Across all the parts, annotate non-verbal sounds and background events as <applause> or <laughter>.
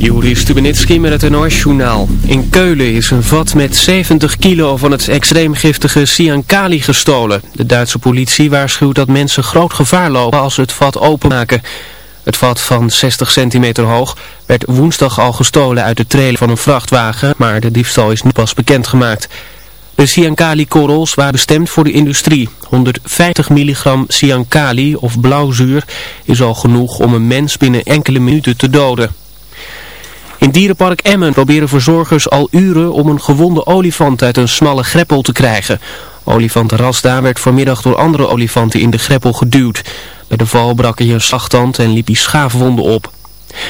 Juri Stubenitski met het NOS-journaal. In Keulen is een vat met 70 kilo van het extreem giftige cyankali gestolen. De Duitse politie waarschuwt dat mensen groot gevaar lopen als ze het vat openmaken. Het vat van 60 centimeter hoog werd woensdag al gestolen uit de trailer van een vrachtwagen, maar de diefstal is nu pas bekendgemaakt. De cyankali-korrels waren bestemd voor de industrie. 150 milligram cyankali of blauwzuur is al genoeg om een mens binnen enkele minuten te doden. In dierenpark Emmen proberen verzorgers al uren om een gewonde olifant uit een smalle greppel te krijgen. Olifant Rasda werd vanmiddag door andere olifanten in de greppel geduwd. Bij de val brak hij een slagtand en liep hij schaafwonden op.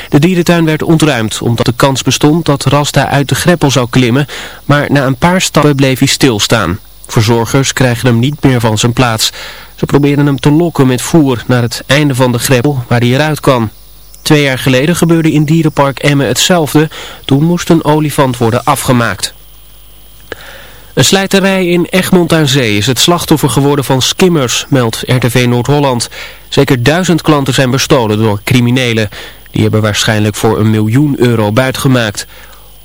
De dierentuin werd ontruimd omdat de kans bestond dat Rasda uit de greppel zou klimmen, maar na een paar stappen bleef hij stilstaan. Verzorgers krijgen hem niet meer van zijn plaats. Ze proberen hem te lokken met voer naar het einde van de greppel waar hij eruit kan. Twee jaar geleden gebeurde in dierenpark Emmen hetzelfde. Toen moest een olifant worden afgemaakt. Een slijterij in Egmond aan Zee is het slachtoffer geworden van skimmers, meldt RTV Noord-Holland. Zeker duizend klanten zijn bestolen door criminelen. Die hebben waarschijnlijk voor een miljoen euro buitgemaakt.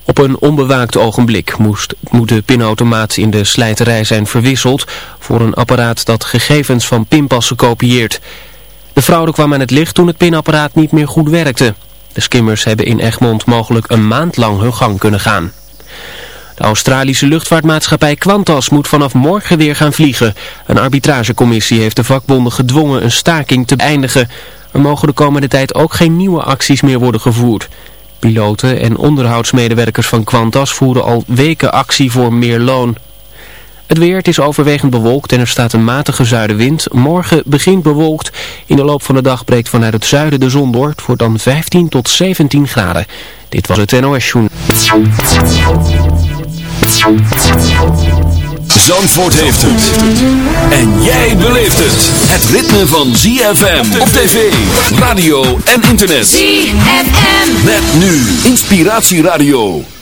Op een onbewaakt ogenblik moest, moet de pinautomaat in de slijterij zijn verwisseld voor een apparaat dat gegevens van pinpassen kopieert. De fraude kwam aan het licht toen het pinapparaat niet meer goed werkte. De skimmers hebben in Egmond mogelijk een maand lang hun gang kunnen gaan. De Australische luchtvaartmaatschappij Qantas moet vanaf morgen weer gaan vliegen. Een arbitragecommissie heeft de vakbonden gedwongen een staking te beëindigen. Er mogen de komende tijd ook geen nieuwe acties meer worden gevoerd. Piloten en onderhoudsmedewerkers van Qantas voeren al weken actie voor meer loon. Het weer, het is overwegend bewolkt en er staat een matige zuidenwind. Morgen begint bewolkt. In de loop van de dag breekt vanuit het zuiden de zon door. Het wordt dan 15 tot 17 graden. Dit was het NOS Joen. Zandvoort heeft het. En jij beleeft het. Het ritme van ZFM op tv, radio en internet. ZFM. Met nu Inspiratieradio.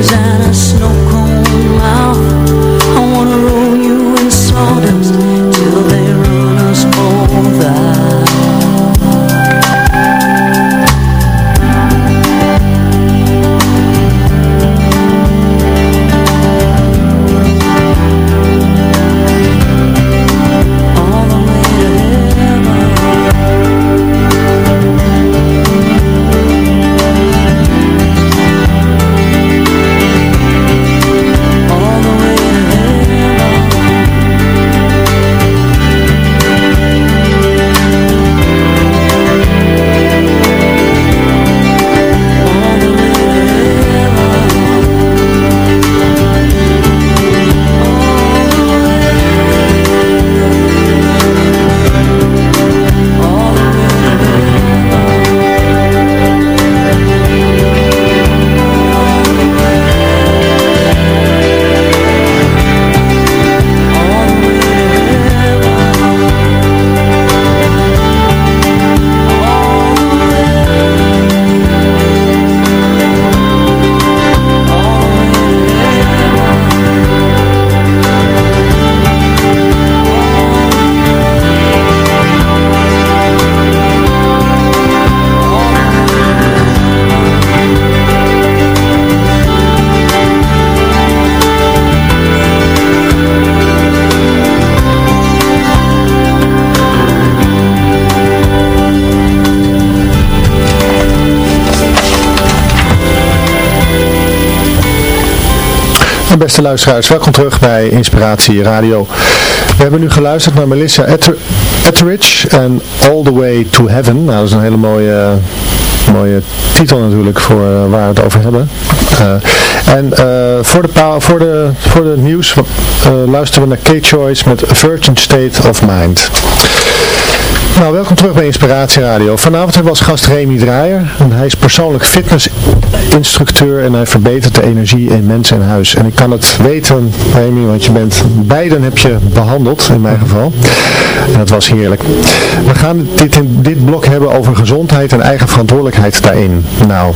there's an snow. Beste welkom terug bij Inspiratie Radio. We hebben nu geluisterd naar Melissa Etheridge en All the Way to Heaven. Nou, dat is een hele mooie, mooie titel natuurlijk voor uh, waar we het over hebben. Uh, en uh, voor, de voor, de, voor de nieuws luisteren we naar K-Choice met Virgin State of Mind. Nou, welkom terug bij Inspiratie Radio. Vanavond hebben we als gast Remy Draaier. En hij is persoonlijk fitnessinstructeur en hij verbetert de energie in mensen in huis. En ik kan het weten, Remy, want je bent, beiden heb je behandeld, in mijn geval. En dat was heerlijk. We gaan dit in dit blok hebben over gezondheid en eigen verantwoordelijkheid daarin. Nou,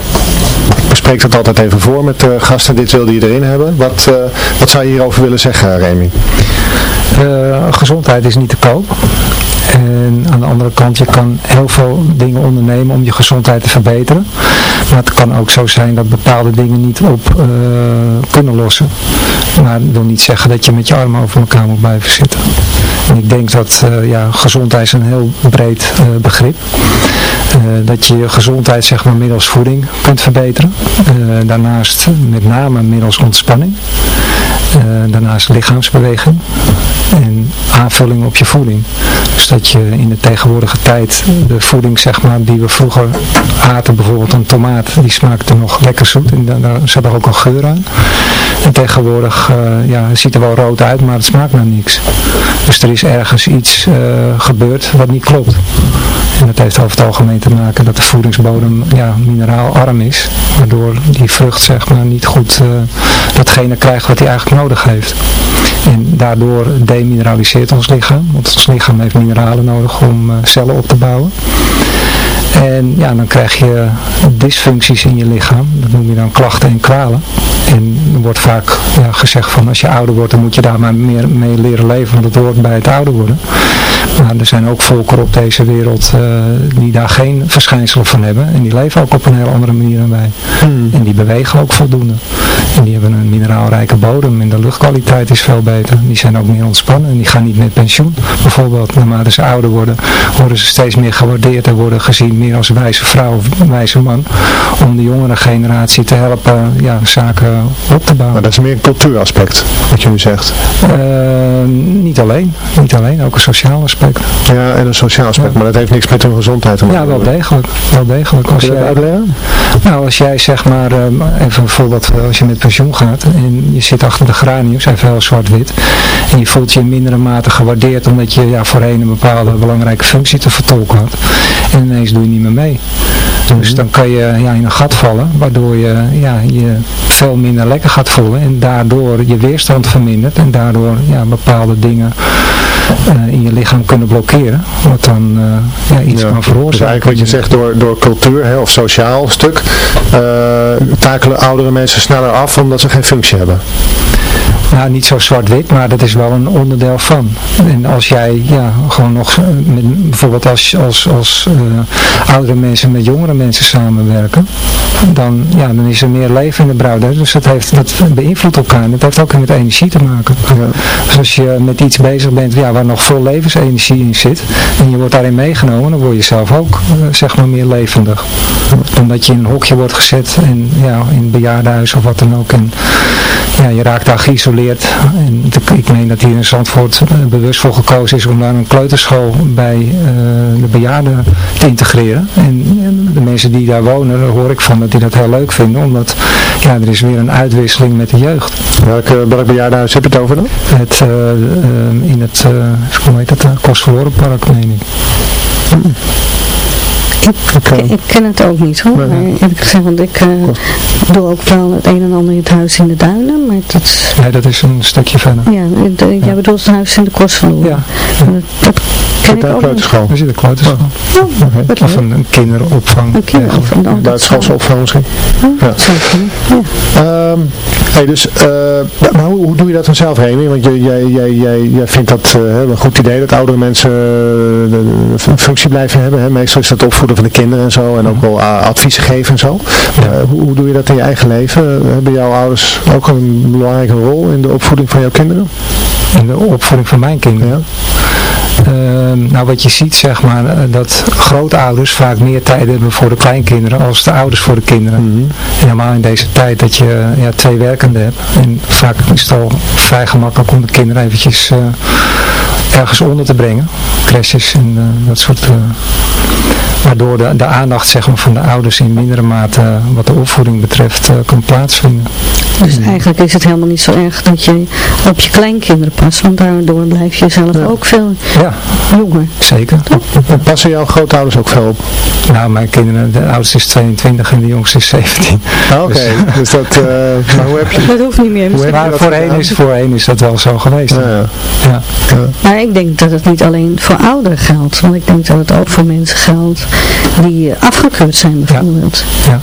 ik bespreek dat altijd even voor met de gasten. Dit wilde je erin hebben. Wat, uh, wat zou je hierover willen zeggen, Remy? Uh, gezondheid is niet te koop. En aan de andere kant, je kan heel veel dingen ondernemen om je gezondheid te verbeteren. Maar het kan ook zo zijn dat bepaalde dingen niet op uh, kunnen lossen. Maar dat wil niet zeggen dat je met je armen over elkaar moet blijven zitten. En ik denk dat uh, ja, gezondheid is een heel breed uh, begrip. dat je je gezondheid zeg maar middels voeding kunt verbeteren. daarnaast met name middels ontspanning. daarnaast lichaamsbeweging en aanvulling op je voeding. Dus dat je in de tegenwoordige tijd de voeding zeg maar, die we vroeger aten, bijvoorbeeld een tomaat, die smaakte nog lekker zoet en daar, zat er ook een geur aan. En tegenwoordig uh, ja, het ziet er wel rood uit, maar het smaakt naar niks. Dus er is ergens iets uh, gebeurd wat niet klopt. En dat heeft over het algemeen te maken dat de voedingsbodem ja, mineraalarm is. Waardoor die vrucht zeg maar niet goed uh, datgene krijgt wat hij eigenlijk nodig heeft. En daardoor demineraliseert ons lichaam. Want ons lichaam heeft mineralen nodig om uh, cellen op te bouwen. En ja, dan krijg je dysfuncties in je lichaam. Dat noem je dan klachten en kwalen. En er wordt vaak ja, gezegd van als je ouder wordt, dan moet je daar maar meer mee leren leven. Want het hoort bij het ouder worden. Maar er zijn ook volkeren op deze wereld uh, die daar geen verschijnselen van hebben. En die leven ook op een heel andere manier dan wij. Hmm. En die bewegen ook voldoende. En die hebben een mineraalrijke bodem en de luchtkwaliteit is veel beter. Die zijn ook meer ontspannen en die gaan niet met pensioen. Bijvoorbeeld, naarmate ze ouder worden, worden ze steeds meer gewaardeerd en worden gezien meer als wijze vrouw of wijze man. Om de jongere generatie te helpen ja, zaken op te bouwen. Maar dat is meer een cultuuraspect, wat je nu zegt. Uh, niet alleen. Niet alleen, ook een sociaal aspect. Ja, en een sociaal aspect, maar dat heeft niks met hun gezondheid te maken. Ja, wel degelijk. Wel degelijk. Als dat uitleggen? Nou, als jij zeg maar, um, even een voorbeeld, als je met pensioen gaat en je zit achter de graniums, even heel zwart-wit, en je voelt je in mindere mate gewaardeerd omdat je ja, voorheen een bepaalde belangrijke functie te vertolken had. En ineens doe je niet meer mee. Dus mhm. dan kan je ja, in een gat vallen, waardoor je ja, je veel minder lekker gaat voelen en daardoor je weerstand vermindert en daardoor ja, bepaalde dingen uh, in je lichaam kunnen blokkeren, wat dan uh, ja, iets ja, kan veroorzaken. Dus eigenlijk wat je zegt, door, door cultuur hè, of sociaal stuk, uh, takelen oudere mensen sneller af omdat ze geen functie hebben nou niet zo zwart-wit, maar dat is wel een onderdeel van. En als jij ja, gewoon nog, met, bijvoorbeeld als, als, als uh, oudere mensen met jongere mensen samenwerken, dan, ja, dan is er meer leven in de bruid. Dus dat, heeft, dat beïnvloedt elkaar. En dat heeft ook met energie te maken. Dus als je met iets bezig bent ja, waar nog veel levensenergie in zit, en je wordt daarin meegenomen, dan word je zelf ook uh, zeg maar meer levendig. Omdat je in een hokje wordt gezet, en, ja, in een bejaardenhuis of wat dan ook. En ja, je raakt daar geïsoleerd en ik meen dat hier in Zandvoort eh, bewust voor gekozen is om daar een kleuterschool bij uh, de bejaarden te integreren. En, de mensen die daar wonen, daar hoor ik van dat die dat heel leuk vinden. Omdat ja, er is weer een uitwisseling met de jeugd. Welke, welk bejaardenhuis heb je het over dan? Het, uh, in het, hoe heet dat, Kostverlorenpark meen ik. Mm. Ik, ik, ken het ook niet hoor, maar eerlijk gezegd, want ik uh, doe ook wel het een en ander in het huis in de duinen, maar dat... Nee, dat is een stukje verder. Ja, de, jij bedoelt het huis in de Kostverloren. Ja. ja. Dat, dat ik ook kleuterschool. We zitten kleuterschool. Oh. Okay. Of een, een kinderopvang. Een kinderopvang. Ja, Duitse opvang misschien. Ja. ja. Um, hey, dus, uh, maar hoe, hoe, doe je dat dan zelf? Want jij, jij, jij, jij vindt dat uh, een goed idee dat oudere mensen een functie blijven hebben. Hè? Meestal is dat opvoeden van de kinderen en zo. En ook wel adviezen geven en zo. Hoe, hoe, doe je dat in je eigen leven? Hebben jouw ouders ook een belangrijke rol in de opvoeding van jouw kinderen? In de opvoeding van mijn kinderen. Ehm, nou wat je ziet zeg maar, eh, dat grootouders vaak meer tijd hebben voor de kleinkinderen als de ouders voor de kinderen. Mm -hmm. Helemaal in deze tijd dat je ja, twee werkenden hebt. En vaak is het al vrij gemakkelijk om de kinderen eventjes uh, ergens onder te brengen. Crashes en uh, dat soort waardoor de, de aandacht zeg maar, van de ouders in mindere mate wat de opvoeding betreft kan plaatsvinden. Dus eigenlijk is het helemaal niet zo erg dat je op je kleinkinderen past, want daardoor blijf je zelf ja. ook veel ja. jonger. Zeker. Passen jouw grootouders ook veel op? Nou, mijn kinderen, de oudste is 22 en de jongste is 17. Ah, Oké, okay. dus, <laughs> dus, dat, uh, maar hoe heb je... Dat hoeft niet meer. Hoe maar voorheen is, voorheen is dat wel zo geweest. Ja, ja. Maar ik denk dat het niet alleen voor ouderen geldt, want ik denk dat het ook voor mensen geldt die afgekeurd zijn bijvoorbeeld. Ja, ja.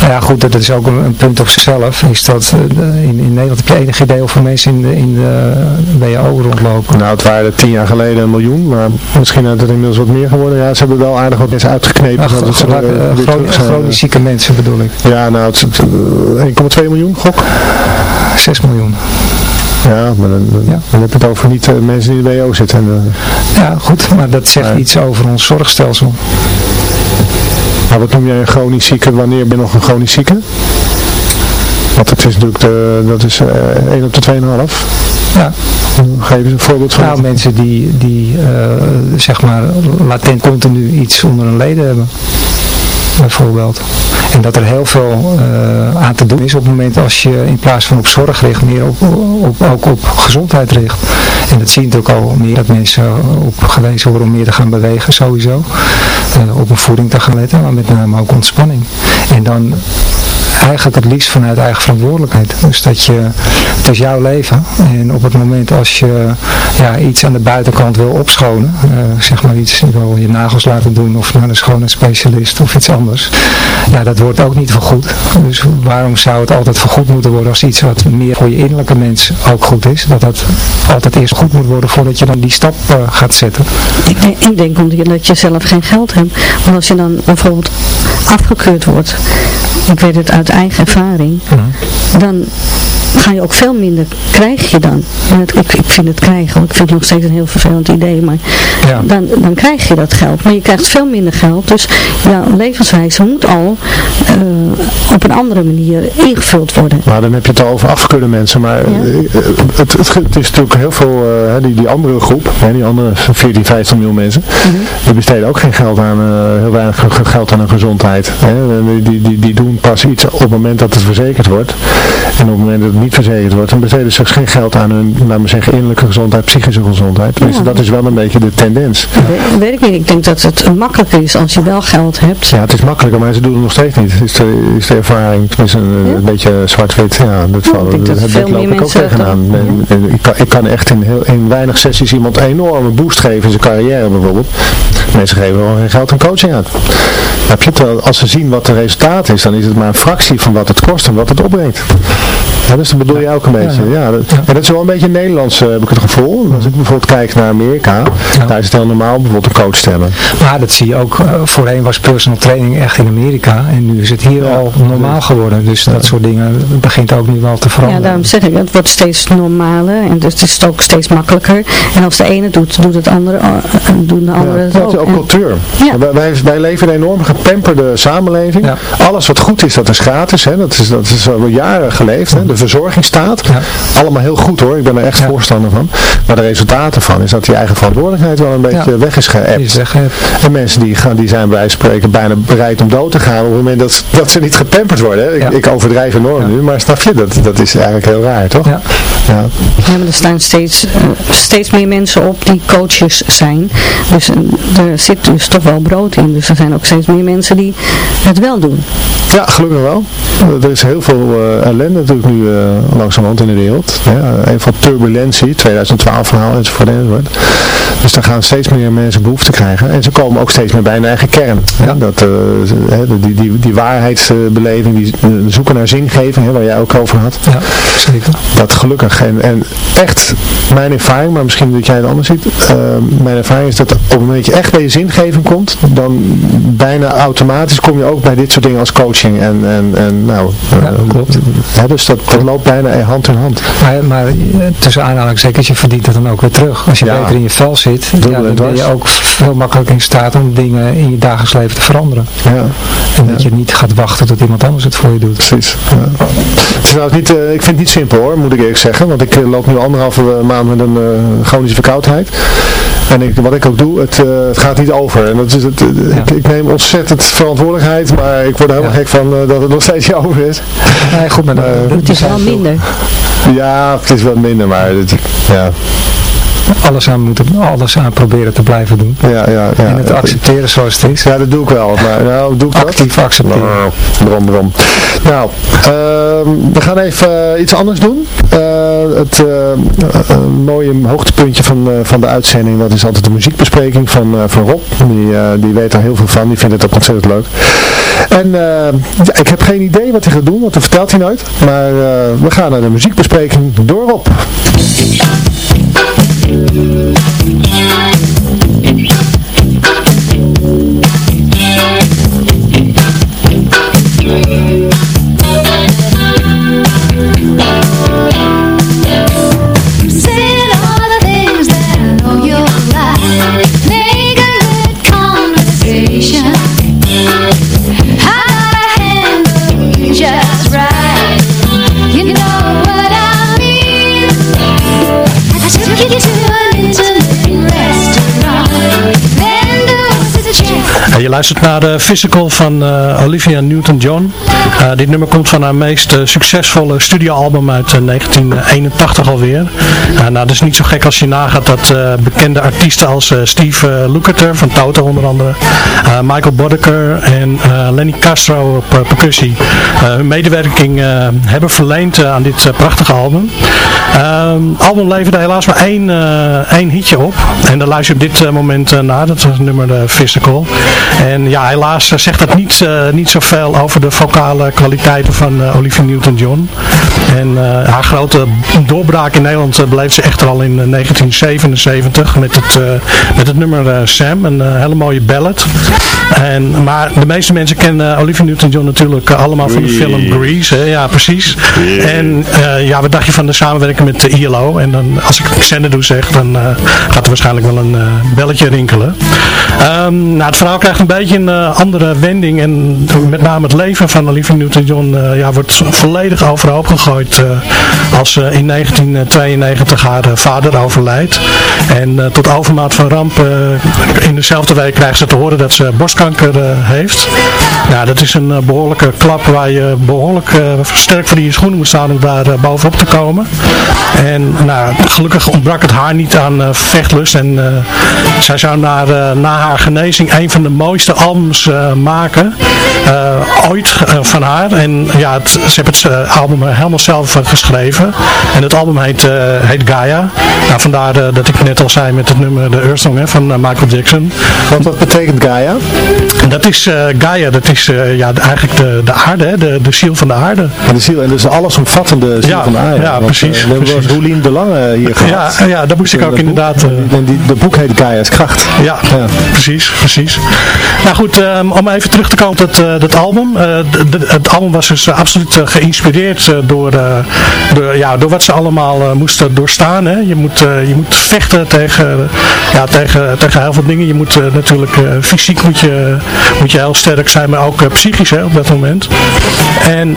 Nou ja goed, dat is ook een, een punt op zichzelf. Is dat uh, in, in Nederland heb je enig idee hoeveel mensen in de, in de WHO rondlopen? Nou, het waren tien jaar geleden een miljoen, maar misschien is het inmiddels wat meer geworden. Ja, ze hebben wel aardig wat mensen uitgeknepen. Nou, het, uh, chronisch, chronisch zieke mensen bedoel ik. Ja, nou, het is 1,2 miljoen, gok? 6 miljoen. Ja, maar dan, dan, ja. dan heb je het over niet uh, mensen die in de WO zitten. Uh, ja, goed, maar dat zegt iets over ons zorgstelsel. Maar wat noem jij een chronisch zieke? Wanneer ben je nog een chronisch zieke? Want het is natuurlijk, de, dat is uh, 1 op de 2,5. Ja. Geef eens een voorbeeld van. Nou, mensen die, die zeg maar latent continu iets onder hun leden hebben bijvoorbeeld. En dat er heel veel uh, aan te doen is op het moment als je in plaats van op zorg richt, meer op, op, ook op gezondheid richt. En dat zie je natuurlijk al meer dat mensen op gewezen worden om meer te gaan bewegen sowieso. Uh, op een voeding te gaan letten, maar met name ook ontspanning. En dan eigenlijk het liefst vanuit eigen verantwoordelijkheid. Dus dat je, het is jouw leven en op het moment als je ja, iets aan de buitenkant wil opschonen, uh, zeg maar iets, je wil je nagels laten doen of naar een schoonheidsspecialist of iets anders, ja dat wordt ook niet vergoed. Dus waarom zou het altijd vergoed moeten worden als iets wat meer voor je innerlijke mens ook goed is, dat dat altijd eerst goed moet worden voordat je dan die stap uh, gaat zetten. Ik ik denk omdat je zelf geen geld hebt, want als je dan bijvoorbeeld afgekeurd wordt, ik weet het uit eigen ervaring, dan ga je ook veel minder, krijg je dan. Ik, ik vind het krijgen, ik vind het nog steeds een heel vervelend idee, maar ja. dan, dan krijg je dat geld. Maar je krijgt veel minder geld, dus jouw levenswijze moet al uh, op een andere manier ingevuld worden. Maar dan heb je het al over afgekeurde mensen, maar ja. het, het, het, is natuurlijk heel veel, uh, die, die andere groep, hè, die andere 14, 15 miljoen mensen, mm -hmm. die besteden ook geen geld aan, uh, heel weinig geld aan hun gezondheid. Hè. Die, die, die doen pas iets op het moment dat het verzekerd wordt. En op het moment dat het niet verzekerd wordt, dan besteden ze geen geld aan hun, laten we zeggen, innerlijke gezondheid, psychische gezondheid. Ja. Dus dat is wel een beetje de tendens. Ja. Weet ik niet. Ik denk dat het makkelijker is als je wel geld hebt. Ja, het is makkelijker, maar ze doen het nog steeds niet. Is de, is de ervaring, tenminste een, ja? een beetje zwart-wit. Ja, dat, ja, ik dat, dat, dat loop ik ook tegenaan. En, en, ik, kan, ik kan echt in, heel, in weinig sessies iemand een enorme boost geven in zijn carrière bijvoorbeeld. Mensen geven wel geen geld aan coaching uit. Heb je het, als ze zien wat de resultaat is, dan is het maar een fractie van wat het kost en wat het opbrengt. Ja, dus bedoel je ook een beetje. Ja, ja. Dat, en dat is wel een beetje Nederlands, uh, heb ik het gevoel. Als ik bijvoorbeeld kijk naar Amerika, daar is het heel normaal bijvoorbeeld een coach te hebben. Maar dat zie je ook, uh, voorheen was personal training echt in Amerika en nu is het hier al normaal geworden. Dus dat soort dingen begint ook nu wel te veranderen. Ja, daarom zeg ik, het wordt steeds normaler en dus het is ook steeds makkelijker. En als de ene doet, doet het andere, uh, doen de andere het ook. ook cultuur. Wij, wij leven in een enorm gepamperde samenleving. Alles wat goed is, dat is gratis. Hè. Dat is, dat is al jaren geleefd. Hè. De verzorgingsstaat. Ja. Allemaal heel goed hoor, ik ben er echt ja. voorstander van. Maar de resultaten van is dat die eigen verantwoordelijkheid wel een beetje ja. weg is geëpt. En mensen die, gaan, die zijn bij spreken bijna bereid om dood te gaan op het moment dat, dat ze niet gepamperd worden. Hè. Ik, ik, overdrijf enorm nu, maar snap je, dat, dat is eigenlijk heel raar toch? Ja, ja. maar er staan steeds, uh, steeds meer mensen op die coaches zijn. Dus uh, er zit dus toch wel brood in. Dus er zijn ook steeds meer mensen die het wel doen. Ja, gelukkig wel. Er is heel veel uh, ellende natuurlijk nu uh, langzamerhand in de wereld. Een van turbulentie, 2012 verhaal enzovoort enzovoort. Dus daar gaan steeds meer mensen behoefte krijgen. En ze komen ook steeds meer bij hun eigen kern. Ja. Dat, uh, die, die, die waarheidsbeleving, die zoeken naar zingeving, hè, waar jij ook over had. Ja, zeker. Dat gelukkig. En, en echt, mijn ervaring, maar misschien dat jij het anders ziet. Uh, mijn ervaring is dat op het moment dat je echt bij je zingeving komt, dan bijna automatisch kom je ook bij dit soort dingen als coaching en, en, en nou, Ja, klopt. hè, dus dat, dat loopt bijna hand in hand. Maar, maar eh, tussen aanhalingstekens, je verdient het dan ook weer terug. Als je Ja. beter in je vel zit, ja, dan ben je ook veel makkelijker in staat om dingen in je dagelijks leven te veranderen. Ja. En dat je niet gaat wachten tot iemand anders het voor je doet. Precies. Ja. Het is trouwens niet, eh, ik vind het niet simpel hoor, moet ik eerlijk zeggen. Want ik eh, loop nu anderhalve maand met een chronische verkoudheid. En ik, wat ik ook doe, het, eh, het gaat niet over. En dat is het, ik, ik neem ontzettend verantwoordelijkheid, maar ik word er helemaal Ja. gek van eh, dat het nog steeds niet <laughs> over is. Nee, goed, maar er Het is wel minder. Ja, het is wat minder, maar het, ja, Alles aan, moeten, alles aan proberen te blijven doen. ja, ja. ja. en het accepteren zoals het is. Ja, dat doe ik wel. Maar nou, doe ik dat? Actief accepteren. Nou, Brom, brom. Nou, ehm, we gaan even iets anders doen. Eh, het eh, eh, een mooie hoogtepuntje van, eh, van de uitzending, dat is altijd de muziekbespreking van, eh, van Rob. Die, eh, die weet er heel veel van, die vindt het ook ontzettend leuk. En eh, ik heb geen idee wat hij gaat doen, want dat vertelt hij nooit. Maar eh, we gaan naar de muziekbespreking door Rob. Je luistert naar de Physical van eh, Olivia Newton-John. Eh, dit nummer komt van haar meest eh, succesvolle studioalbum uit eh, 1981 alweer. Nou, dat is niet zo gek als je nagaat dat bekende artiesten als Steve Lukather van Toto onder andere, Michael Boddicker en Lenny Castro op percussie hun medewerking hebben verleend aan dit prachtige album. Ehm, Het album leverde helaas maar één, één hitje op. En daar luister je op dit moment naar. Dat het nummer eh, Physical. En ja, helaas eh, zegt dat niet, eh, niet zoveel over de vocale kwaliteiten van eh, Olivia Newton-John. En haar grote doorbraak in Nederland beleefde ze echter al in eh, 1977 met het, met het nummer Sam. Een hele mooie ballad. En, maar de meeste mensen kennen Olivia Newton-John natuurlijk allemaal van de film Grease. Hè? Ja, precies. En ja, wat dacht je van de samenwerking met de ILO? En dan, als ik doe zeg, dan gaat er waarschijnlijk wel een belletje rinkelen. Ehm, nou, het verhaal krijgt een beetje een eh, andere wending. En met name het leven van Olivia Newton-John eh, ja, wordt volledig overhoop gegooid. eh, als eh, in 1992 haar vader overlijdt. En tot overmaat van ramp in dezelfde week krijgt ze te horen dat ze borstkanker heeft. Ja, dat is een eh, behoorlijke klap waar je behoorlijk eh, sterk voor je schoenen moet staan om daar bovenop te komen. En nou, gelukkig ontbrak het haar niet aan vechtlust. En zij zou naar, na haar genezing een van de mooiste albums eh, maken. eh, ooit eh, van haar. En ja, het, ze heeft het album helemaal zelf geschreven. En het album heet, heet Gaia. Nou, vandaar dat ik net al zei met het nummer de Earth Song hè, van Michael Jackson. Wat, wat betekent Gaia? Dat is Gaia, dat is ja, eigenlijk de, de aarde, hè, de, de ziel van de aarde. En de ziel, en dus allesomvattende ziel Ja, van de aarde. ja, Want, precies, we hebben. Roelien de Lange hier gehad. Ja, ja, daar moest ik ook dat inderdaad... En die, de boek heet Gaia's Kracht. Ja, Ja. precies, precies. Nou goed, ehm, om even terug te komen tot eh, dat album. Eh, het album was dus eh, absoluut geïnspireerd door, ja, door wat ze allemaal moesten doorstaan. Hè. Je, moet, je moet vechten tegen, ja, tegen, tegen heel veel dingen. Je moet natuurlijk fysiek moet je, moet je heel sterk zijn, maar ook psychisch hè, op dat moment. En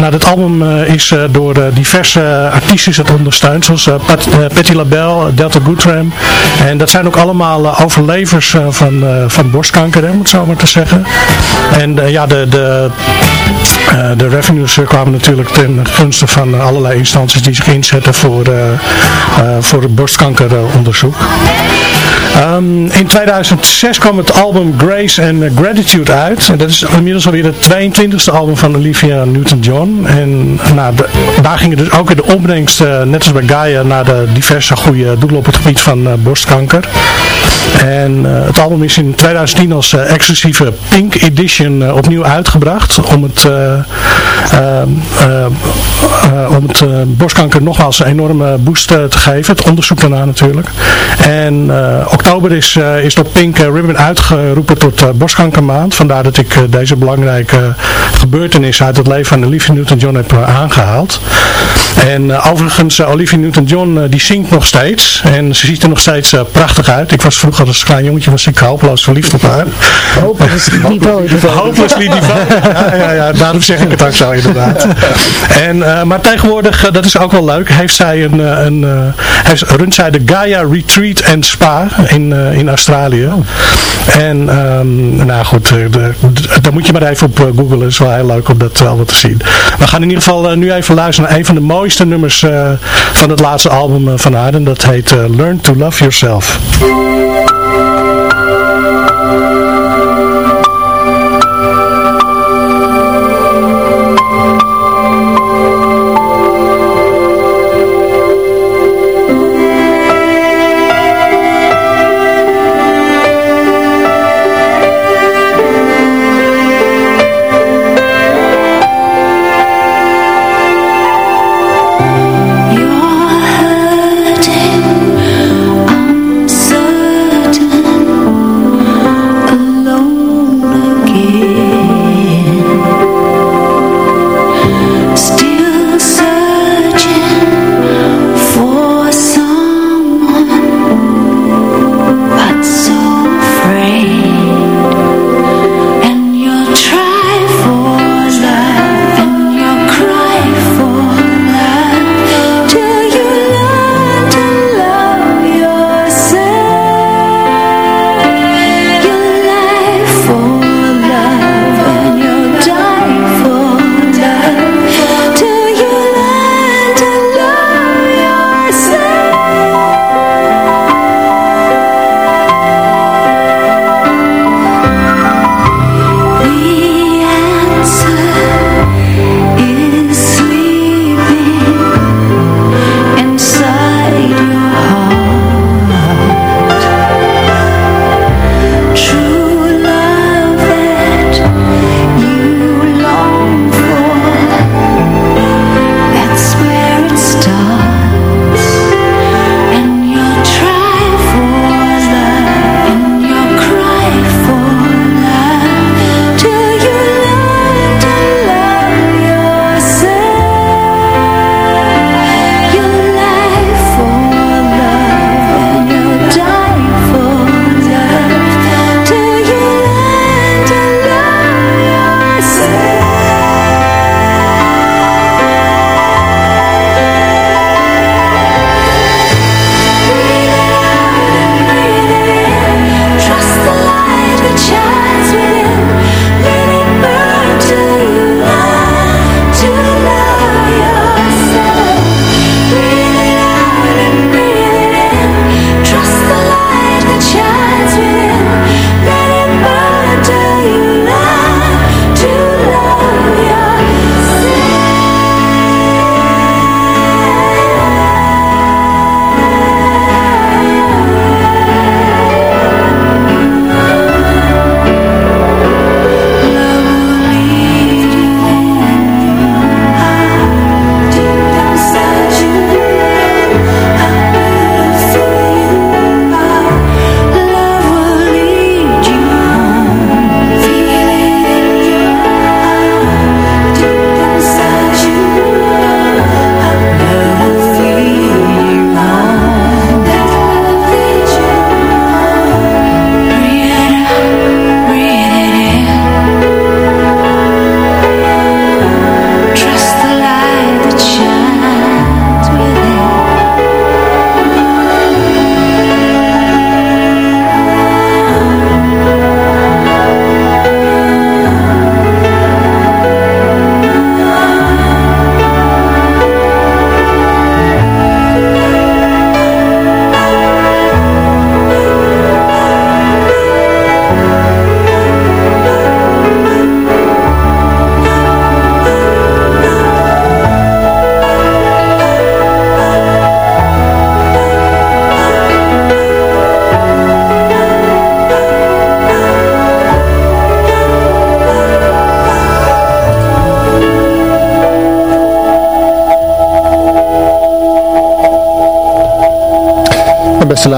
nou, dat album is door diverse artiesten het ondersteund, zoals Pat, Patti LaBelle, Delta Goodram. En dat zijn ook allemaal overlevers van, van hè, om het zo maar te zeggen. En eh, ja, de, de, eh, de revenues kwamen natuurlijk ten gunste van allerlei instanties die zich inzetten voor, eh, voor het borstkankeronderzoek. Ehm, in 2006 kwam het album Grace and Gratitude uit. En dat is inmiddels alweer het 22e album van Olivia Newton-John. En nou, de- daar gingen dus ook weer de opbrengst, eh, net als bij Gaia, naar de diverse goede doelen op het gebied van borstkanker. En het album is in 2010 2010 als exclusieve Pink Edition opnieuw uitgebracht. Om het, om het borstkanker nogmaals een enorme boost te geven. Het onderzoek daarna natuurlijk. En oktober is, is door Pink Ribbon uitgeroepen tot borstkankermaand. Vandaar dat ik deze belangrijke gebeurtenis uit het leven van Olivia Newton-John heb aangehaald. En overigens, Olivia Newton-John die zingt nog steeds. En ze ziet er nog steeds prachtig uit. Ik was vroeger als klein jongetje was ik hopeloos verliefd op haar. Hopeless <laughs> niveau. Hopeless niveau. <laughs> Ja, ja, ja, daarom zeg ik het ook zo inderdaad. En, uh, maar tegenwoordig, uh, dat is ook wel leuk, heeft zij een, uh, een heeft, runt zij de Gaia Retreat and Spa in, in Australië. En um, nou goed, daar moet je maar even op googlen. Is wel heel leuk om dat allemaal te zien. We gaan in ieder geval nu even luisteren naar een van de mooiste nummers van het laatste album van haar. En dat heet Learn to Love Yourself.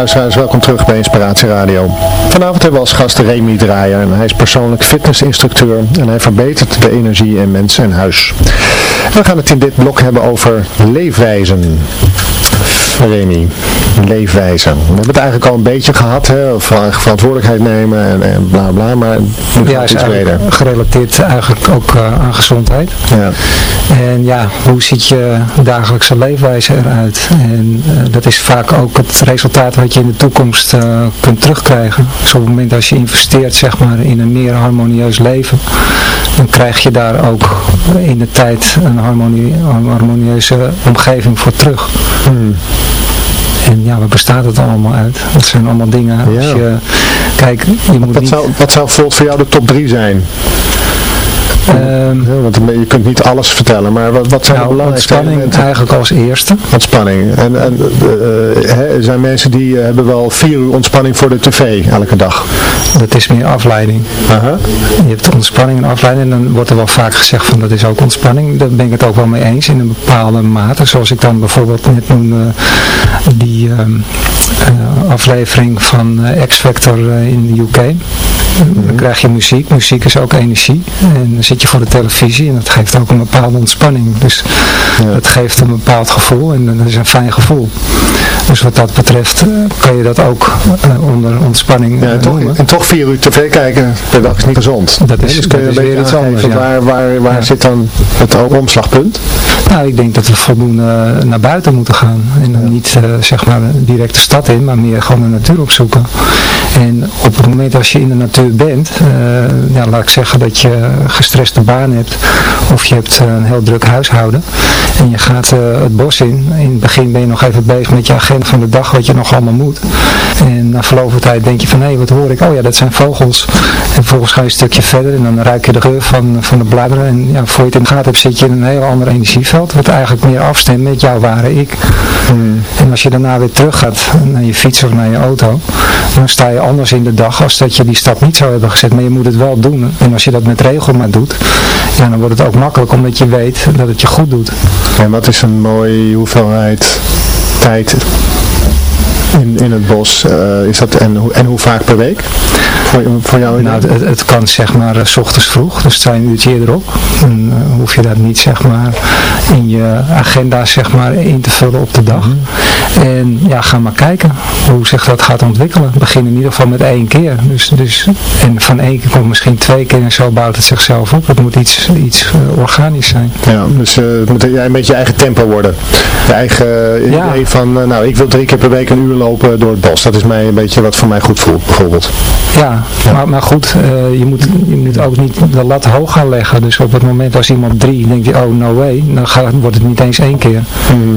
Luisteraars, welkom terug bij Inspiratie Radio. Vanavond hebben we als gast Remy Draaier en hij is persoonlijk fitnessinstructeur en hij verbetert de energie in mens en huis. We gaan het in dit blok hebben over leefwijzen. Remy, leefwijze. We hebben het eigenlijk al een beetje gehad, hè, ver- verantwoordelijkheid nemen en, en bla bla, maar gaat Ja, is iets breder. gerelateerd eigenlijk ook eh, aan gezondheid. Ja. En ja, hoe ziet je dagelijkse leefwijze eruit? En eh, dat is vaak ook het resultaat wat je in de toekomst eh, kunt terugkrijgen. Dus op het moment als je investeert zeg maar, in een meer harmonieus leven, dan krijg je daar ook in de tijd een harmonie, harmonieuze omgeving voor terug. Hmm. En ja, waar bestaat het allemaal uit? Dat zijn allemaal dingen. Als Ja. je, kijk, je moet Wat niet... zou, wat zou bijvoorbeeld voor jou de top 3 zijn? Ehm, Ja, want je kunt niet alles vertellen, maar wat, wat zijn de nou, belangrijkste ontspanning elementen? eigenlijk als eerste. Ontspanning. En, en eh, hè, er zijn mensen die eh, hebben wel vier uur ontspanning voor de tv elke dag. Dat is meer afleiding. Aha. Je hebt ontspanning en afleiding en dan wordt er wel vaak gezegd van dat is ook ontspanning. Daar ben ik het ook wel mee eens in een bepaalde mate. Zoals ik dan bijvoorbeeld net noemde die ehm, eh, aflevering van eh, X-Factor eh, in de UK. Dan krijg je muziek. Muziek is ook energie. En dan zit je voor de televisie en dat geeft ook een bepaalde ontspanning. Dus Ja. dat geeft een bepaald gevoel en dat is een fijn gevoel. Dus wat dat betreft eh, kan je dat ook eh, onder ontspanning Ja, eh, en, toch, en toch vier uur tv kijken per dag is niet gezond. Dat is- dus dat is weer iets anders, ja. Waar, waar, waar Ja. zit dan het omslagpunt? Nou, ik denk dat we voldoende naar buiten moeten gaan. En dan niet zeg maar direct de stad in, maar meer gewoon de natuur opzoeken. En op het moment als je in de natuur bent, ja, laat ik zeggen dat je een gestreste baan hebt. Of je hebt eh, een heel druk huishouden. En je gaat eh, het bos in. In het begin ben je nog even bezig met je agenda van de dag, wat je nog allemaal moet. En na verloop van tijd denk je van, hé, wat hoor ik? Oh ja, dat zijn vogels. En vervolgens ga je een stukje verder en dan ruik je de geur van, van de bladeren. En ja, voor je het in de gaten hebt, zit je in een heel ander energieveld. Wat eigenlijk meer afstemt met jouw ware ik. En als je daarna weer terug gaat naar je fiets of naar je auto, dan sta je anders in de dag als dat je die stap niet zou hebben gezet. Maar je moet het wel doen. En als je dat met regelmaat doet, ja, dan wordt het ook makkelijk omdat je weet dat het je goed doet. En wat is een mooie hoeveelheid tijd in, in het bos? eh, is dat, en, hoe- en hoe vaak per week? Voor, voor jou Nou, het, het kan zeg maar eh, s ochtends vroeg, dus sta je een uurtje eerder op. Dan eh, hoef je dat niet zeg maar in je agenda zeg maar in te vullen op de dag. En ja, ga maar kijken hoe zich dat gaat ontwikkelen. Begin in ieder geval met één keer. Dus, dus, en van één keer komt misschien twee keer en zo bouwt het zichzelf op. Het moet iets, iets organisch zijn. Ja, dus het moet jij een beetje je eigen tempo worden. Je eigen Ja. idee van, nou ik wil drie keer per week een uur lopen door het bos. Dat is mij een beetje wat voor mij goed voelt, bijvoorbeeld. Ja, Maar, maar goed, eh, je, moet, je moet ook niet de lat hoog gaan leggen. Dus op het moment als iemand drie, denkt je, oh no way, dan gaat, wordt het niet eens één keer.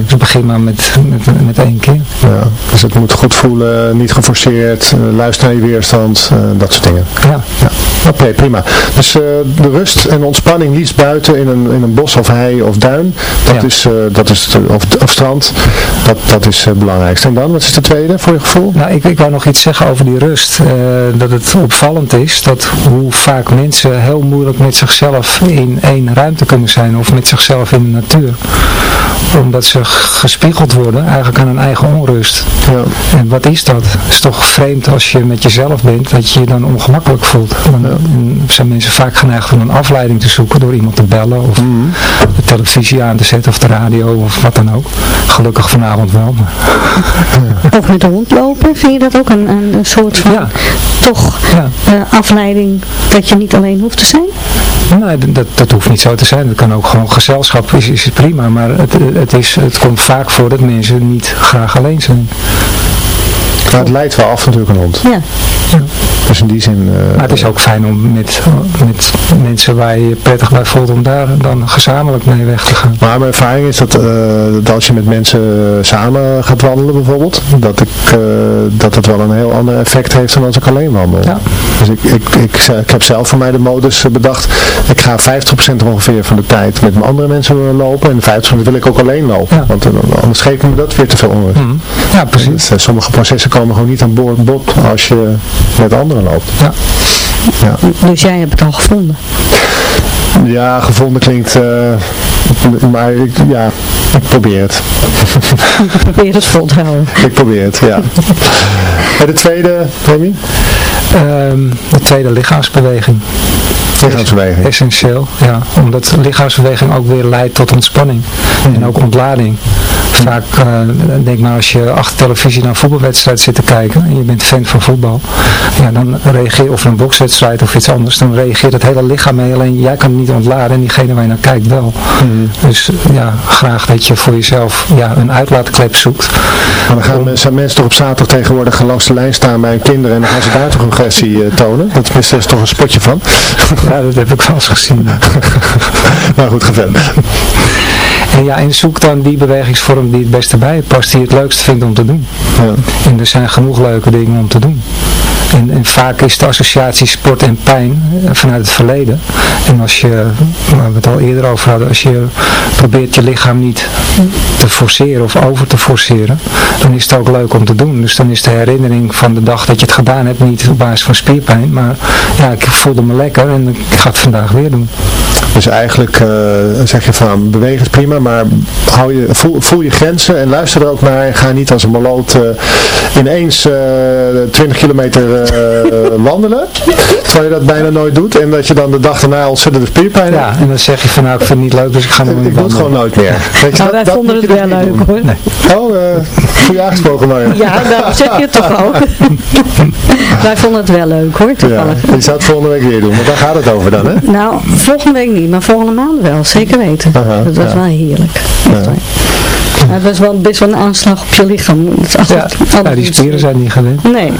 Dus begin maar met, met, met één keer. Ja, dus het moet goed voelen, niet geforceerd, eh, luister naar je weerstand, eh, dat soort dingen. Ja. Ja. Oké, prima. Dus de rust en ontspanning liefst buiten in een, in een bos of hei of duin, dat Ja. is, dat is de- of, of strand, dat, dat is het belangrijkste. En dan, wat is de tweede voor je gevoel? Nou, ik, ik wou nog iets zeggen over die rust. eh, dat het opvallend is dat hoe vaak mensen heel moeilijk met zichzelf in één ruimte kunnen zijn of met zichzelf in de natuur. Omdat ze gespiegeld worden eigenlijk aan hun eigen onrust. Ja. En wat is dat? Het is toch vreemd als je met jezelf bent, dat je je dan ongemakkelijk voelt. Dan zijn mensen vaak geneigd om een afleiding te zoeken door iemand te bellen of de televisie aan te zetten of de radio of wat dan ook. Gelukkig vanavond wel. Maar... <laughs> Met de hond lopen, vind je dat ook een, een, soort van, Ja. toch, Ja. eh, afleiding dat je niet alleen hoeft te zijn? Nee, dat, dat hoeft niet zo te zijn. Dat kan ook gewoon gezelschap, is, is prima. Maar het, het, is, het komt vaak voor dat mensen niet graag alleen zijn. Maar het leidt wel af natuurlijk een hond. Ja. Dus in die zin... eh, Maar het is ook fijn om met, met mensen waar je je prettig bij voelt, om daar dan gezamenlijk mee weg te gaan. Maar mijn ervaring is dat, eh, dat als je met mensen samen gaat wandelen bijvoorbeeld, dat, ik, eh, dat het wel een heel ander effect heeft dan als ik alleen wandel. Ja. Dus ik, ik, ik, ik heb zelf voor mij de modus eh, bedacht, ik ga 50% ongeveer van de tijd met mijn andere mensen lopen en 50% wil ik ook alleen lopen. Ja. Want eh, anders geeft me dat weer te veel onrust. Ja, precies. Dus, eh, sommige processen komen gewoon niet aan boord bod als je met anderen loopt. Ja. Ja. Dus jij hebt het al gevonden. Ja, gevonden klinkt, eh, Maar ik, ja, ik probeer het. <laughs> Probeer het vol te houden. Ik probeer het, ja. En de tweede, Remy? Ehm, de tweede lichaamsbeweging. Lichaamsbeweging. Essentieel, ja. Omdat lichaamsbeweging ook weer leidt tot ontspanning. En ook ontlading. Vaak, eh, denk maar als je achter televisie naar een voetbalwedstrijd zit te kijken en je bent fan van voetbal, ja, dan reageer of een bokswedstrijd of iets anders, dan reageert het hele lichaam mee. Alleen jij kan het niet ontladen en diegene waar je naar kijkt wel. Dus ja, graag dat je voor jezelf ja, een uitlaatklep zoekt. Maar dan gaan mensen, zijn mensen toch op zaterdag tegenwoordig langs de lijn staan bij hun kinderen en dan gaan ze daar toch een agressie eh, tonen? Dat is, is toch een spotje van. Ja, dat heb ik wel eens gezien. <laughs> maar goed, ga verder. En ja, en zoek dan die bewegingsvorm die het beste bij past, die je het leukst vindt om te doen. Ja. En er zijn genoeg leuke dingen om te doen. En, en vaak is de associatie sport en pijn eh, vanuit het verleden. En als je, waar we het al eerder over hadden, als je probeert je lichaam niet te forceren of over te forceren, dan is het ook leuk om te doen. Dus dan is de herinnering van de dag dat je het gedaan hebt niet op basis van spierpijn, maar ja, ik voelde me lekker en ik ga het vandaag weer doen. Dus eigenlijk eh, zeg je van bewegen is prima, maar hou je, voel, je grenzen en luister er ook naar. En ga niet als een maloot eh, ineens eh 20 kilometer wandelen, terwijl je dat bijna nooit doet. En dat je dan de dag daarna ontzettende spierpijn hebt. Ja, en dan zeg je van nou ik vind het niet leuk, dus ik ga nog Ik niet doe het gewoon nooit meer. Weet je, Nou, dat- wij vonden het wel leuk doen. hoor. Oh, eh goeie aangesproken Marja. Ja, dat zeg je toch ook. <laughs> wij vonden het wel leuk hoor, Ja, toevallig. je zou het volgende week weer doen, want daar gaat het over dan, hè? Nou, volgende week niet, maar volgende maand wel, zeker weten. Aha, dat was ja. wel heerlijk. Ja, het was wel best wel een aanslag op je lichaam. Ja, ja, die spieren zijn niet gewend. Nee,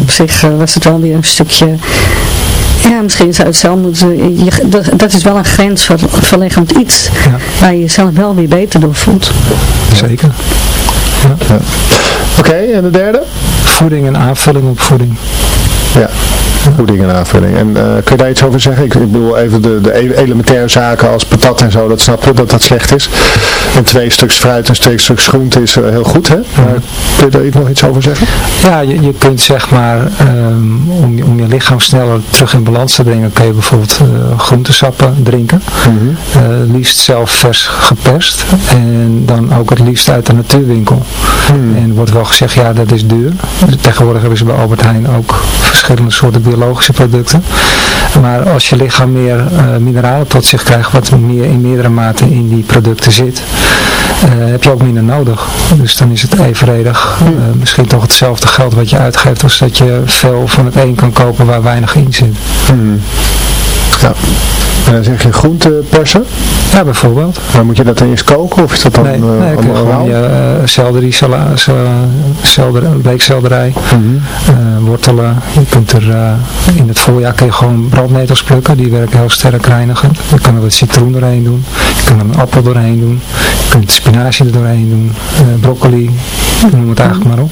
op zich eh, was het wel weer een stukje... Ja, misschien zou het zelf moeten... Je, dat, dat is wel een grensverleggend iets. Ja. Waar je jezelf wel weer beter door voelt. Zeker. Oké, en de derde? Voeding en aanvulling op voeding. Ja, voeding en aanvulling. En eh, kun je daar iets over zeggen? Ik, ik bedoel even de, de e- elementaire zaken als patat en zo, dat snap je, dat dat slecht is. En twee stuks fruit en twee stuks groente is eh, heel goed, hè? Maar kun je daar iets- nog iets over zeggen? Ja, je, je kunt zeg maar, ehm, om, je- om je lichaam sneller terug in balans te brengen, kun je bijvoorbeeld eh, groentesappen drinken. Eh, liefst zelf vers geperst. En dan ook het liefst uit de natuurwinkel. En er wordt wel gezegd, ja dat is duur. Tegenwoordig hebben ze bij Albert Heijn ook verschillende soorten biologische producten. Maar als je lichaam meer eh, mineralen tot zich krijgt, wat meer in meerdere mate in die producten zit, eh, heb je ook minder nodig. Dus dan is het evenredig. eh, misschien toch hetzelfde geld wat je uitgeeft als dat je veel van het een kan kopen waar weinig in zit. Ja. En dan zeg je groente persen. Ja, bijvoorbeeld. Maar moet je dat dan eerst koken of is dat dan Nee, eh, nee allemaal gewoon je uh, sala, sa- selder, bleekselderij, Mhm. eh, wortelen. Je kunt er eh, in het voorjaar kun je gewoon brandnetels plukken. Die werken heel sterk reinigend. Je kan er wat citroen doorheen doen. Je kan er een appel doorheen doen. Je kunt spinazie er doorheen doen. eh, broccoli. Noem het eigenlijk maar op.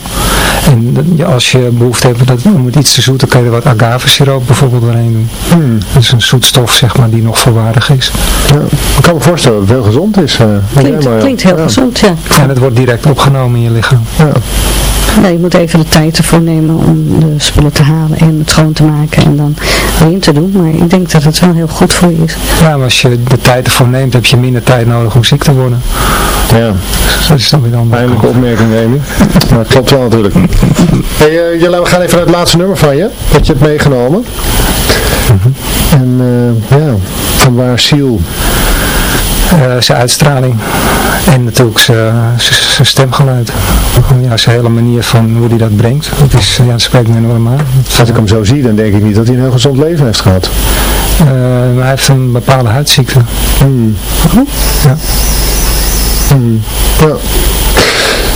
En ja, als je behoefte hebt dat, om het iets te zoeten, kun je er wat agavesiroop bijvoorbeeld doorheen doen. Hmm. Dat is een zoetstof zeg maar, die nog volwaardig is. Ja. Ik kan me voorstellen dat het heel gezond is. eh. Klinkt, Ja, maar- klinkt heel ja. gezond, ja. En het wordt direct opgenomen in je lichaam. Ja. Ja, je moet even de tijd ervoor nemen om de spullen te halen en het schoon te maken en dan erin te doen. Maar ik denk dat het wel heel goed voor je is. Ja, maar als je de tijd ervoor neemt, heb je minder tijd nodig om ziek te worden. ja. Dat is dan weer een kant. opmerking, Remy. <laughs> Maar het klopt wel natuurlijk. Hey, eh, Jelle, we gaan even naar het laatste nummer van je. Dat je hebt meegenomen. En eh, ja, van waar Siel. Eh, zijn uitstraling en natuurlijk zijn zijn stemgeluid. Ja, zijn hele manier van hoe hij dat brengt. Dat, is, ja, dat spreekt me enorm aan. Als ik hem zo zie, dan denk ik niet dat hij een heel gezond leven heeft gehad. Eh, hij heeft een bepaalde huidziekte. Hmm. Ja. Hmm. Ja.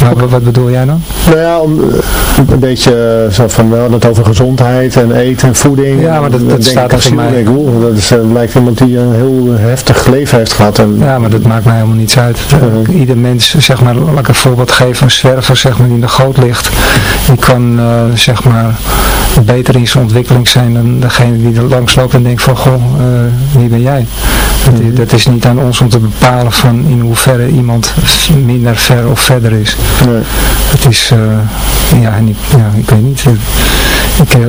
Maar wat, bedoel jij dan? Nou ja, om, eh, een beetje eh, zo van, we hadden het over gezondheid en eten en voeding. Ja, maar dat- dat staat er voor Siel, mij. denk ik, oeh, dat is, eh, lijkt iemand die een heel heftig leven heeft gehad. En, Ja, maar dat maakt mij helemaal niets uit. Ieder mens, zeg maar, laat ik een voorbeeld geven, een zwerver zeg maar, die in de goot ligt, die kan zeg maar beter in zijn ontwikkeling zijn dan degene die er langs loopt en denkt van, goh, wie ben jij? Dat, Mhm. is, dat is niet aan ons om te bepalen van in hoeverre iemand minder ver of verder is. Nee. Het is, eh, ja, niet, ja, ik weet niet. Eh,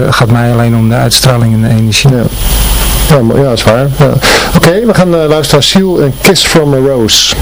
het gaat mij alleen om de uitstraling en de energie. Ja, ja, dat is waar. Oké, we gaan eh, luisteren naar Seal en Kiss from a Rose.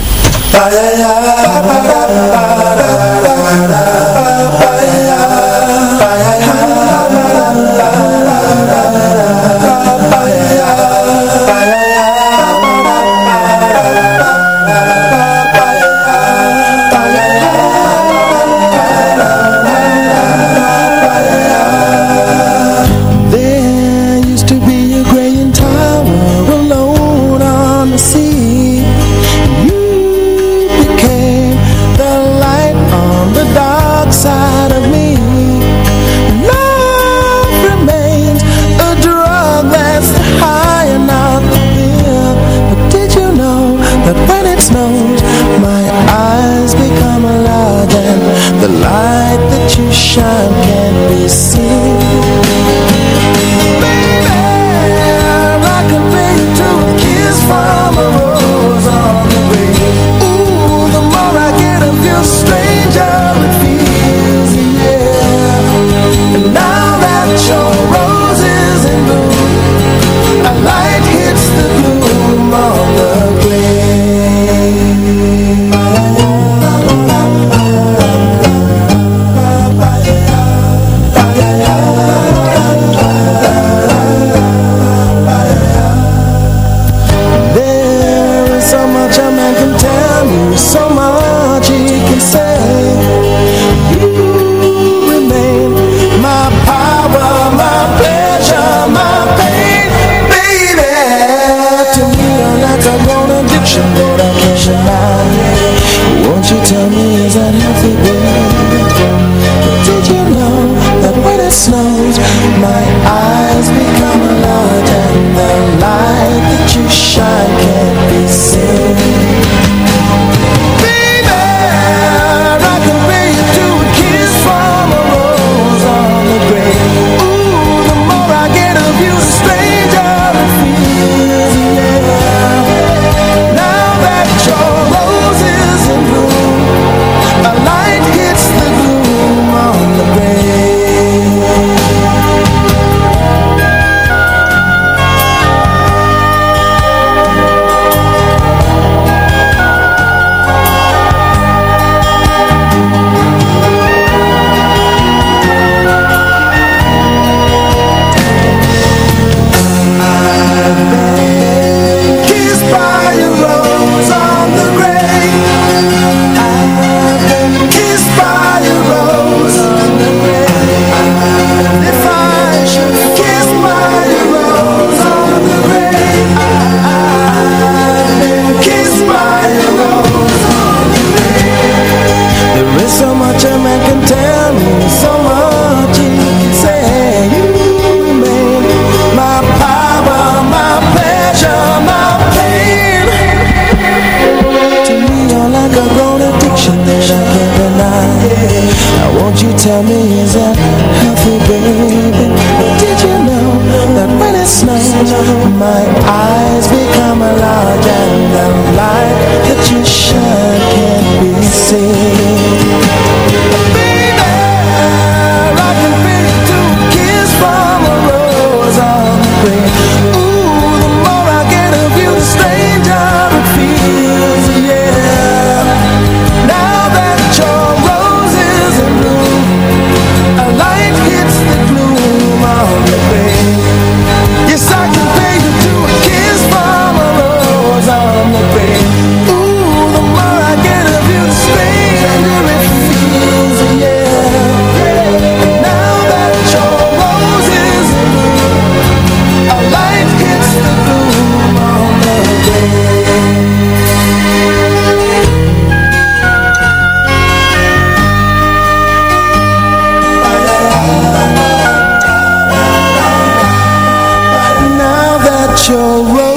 your road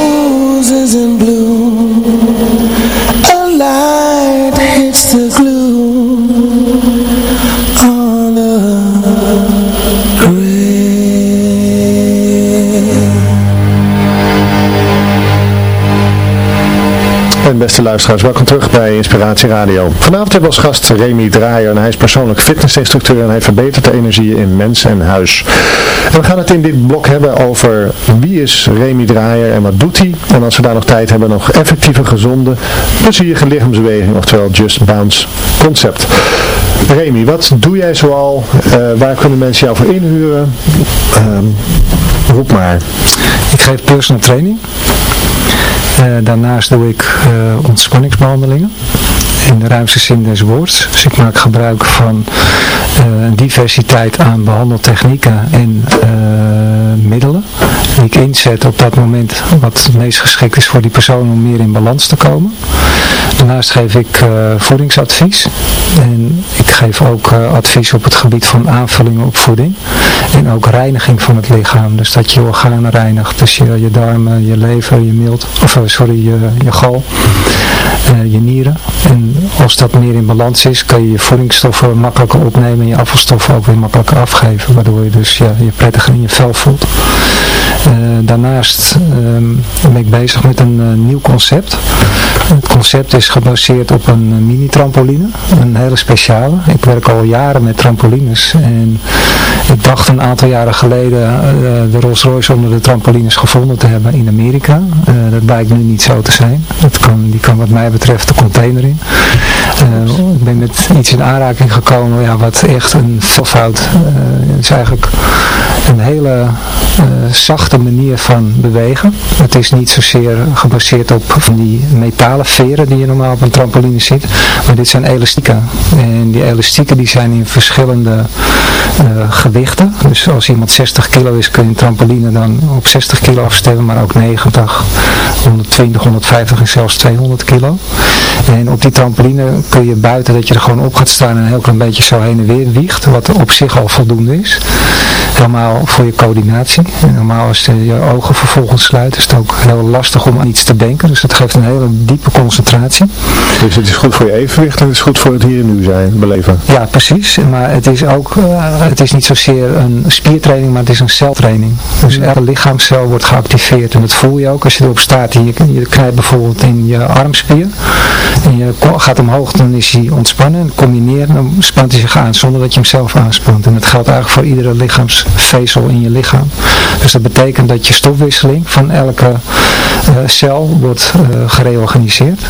luisteraars, welkom terug bij Inspiratie Radio. Vanavond hebben we als gast Remy Draaier en hij is persoonlijk fitnessinstructeur en hij verbetert de energie in mens en huis. En we gaan het in dit blok hebben over wie is Remy Draaier en wat doet hij. En als we daar nog tijd hebben, nog effectieve, gezonde, plezierige lichaamsbeweging, oftewel Just Bounce concept. Remy, wat doe jij zoal? Eh, waar kunnen mensen jou voor inhuren? Ehm, roep maar. Ik geef personal training. Eh, daarnaast doe ik eh, ontspanningsbehandelingen in de ruimste zin des woords. Dus ik maak gebruik van eh, diversiteit aan behandeltechnieken en middelen die ik inzet op dat moment wat het meest geschikt is voor die persoon om meer in balans te komen. Daarnaast geef ik voedingsadvies en ik geef ook advies op het gebied van aanvullingen op voeding en ook reiniging van het lichaam. Dus dat je organen reinigt, dus je, je darmen, je lever, je mild, of sorry, je, je gal, je nieren. En als dat meer in balans is, kan je je voedingsstoffen makkelijker opnemen en je afvalstoffen ook weer makkelijker afgeven. Waardoor je dus ja, je prettiger in je vel voelt. Uh, daarnaast um, ben ik bezig met een uh, nieuw concept. Het concept is gebaseerd op een mini-trampoline. Een hele speciale. Ik werk al jaren met trampolines. En ik dacht een aantal jaren geleden de Rolls Royce onder de trampolines gevonden te hebben in Amerika. dat blijkt nu niet zo te zijn. Dat kan, die kan wat mij betreft de container in. Ik ben met iets in aanraking gekomen ja, wat echt een fout. het is eigenlijk een hele zachte manier van bewegen. Het is niet zozeer gebaseerd op van die metalen veren die je normaal op een trampoline ziet. Maar dit zijn elastieken. En die elastieken die zijn in verschillende uh, gewichten. Dus als iemand 60 kilo is kun je een trampoline dan op 60 kilo afstellen. Maar ook 90, 120, 150 en zelfs 200 kilo. En op die trampoline kun je buiten dat je er gewoon op gaat staan en een heel klein beetje zo heen en weer wiegt. Wat op zich al voldoende is. Helemaal voor je coördinatie. En normaal als je je ogen vervolgens sluit is het ook heel lastig om aan iets te denken. Dus dat geeft een hele diepe concentratie. Dus het is goed voor je evenwicht en het is goed voor het hier en nu zijn, beleven. Ja, precies. Maar het is ook, uh, het is niet zozeer een spiertraining, maar het is een celtraining. Dus elke lichaamscel wordt geactiveerd en dat voel je ook als je erop staat. En je, je knijpt bijvoorbeeld in je armspier en je gaat omhoog, dan is hij ontspannen. En kom dan spant hij zich aan zonder dat je hem zelf aanspant. En dat geldt eigenlijk voor iedere lichaamsvezel in je lichaam. Dus dat betekent dat je stofwisseling van elke uh, cel wordt uh, gereorganiseerd.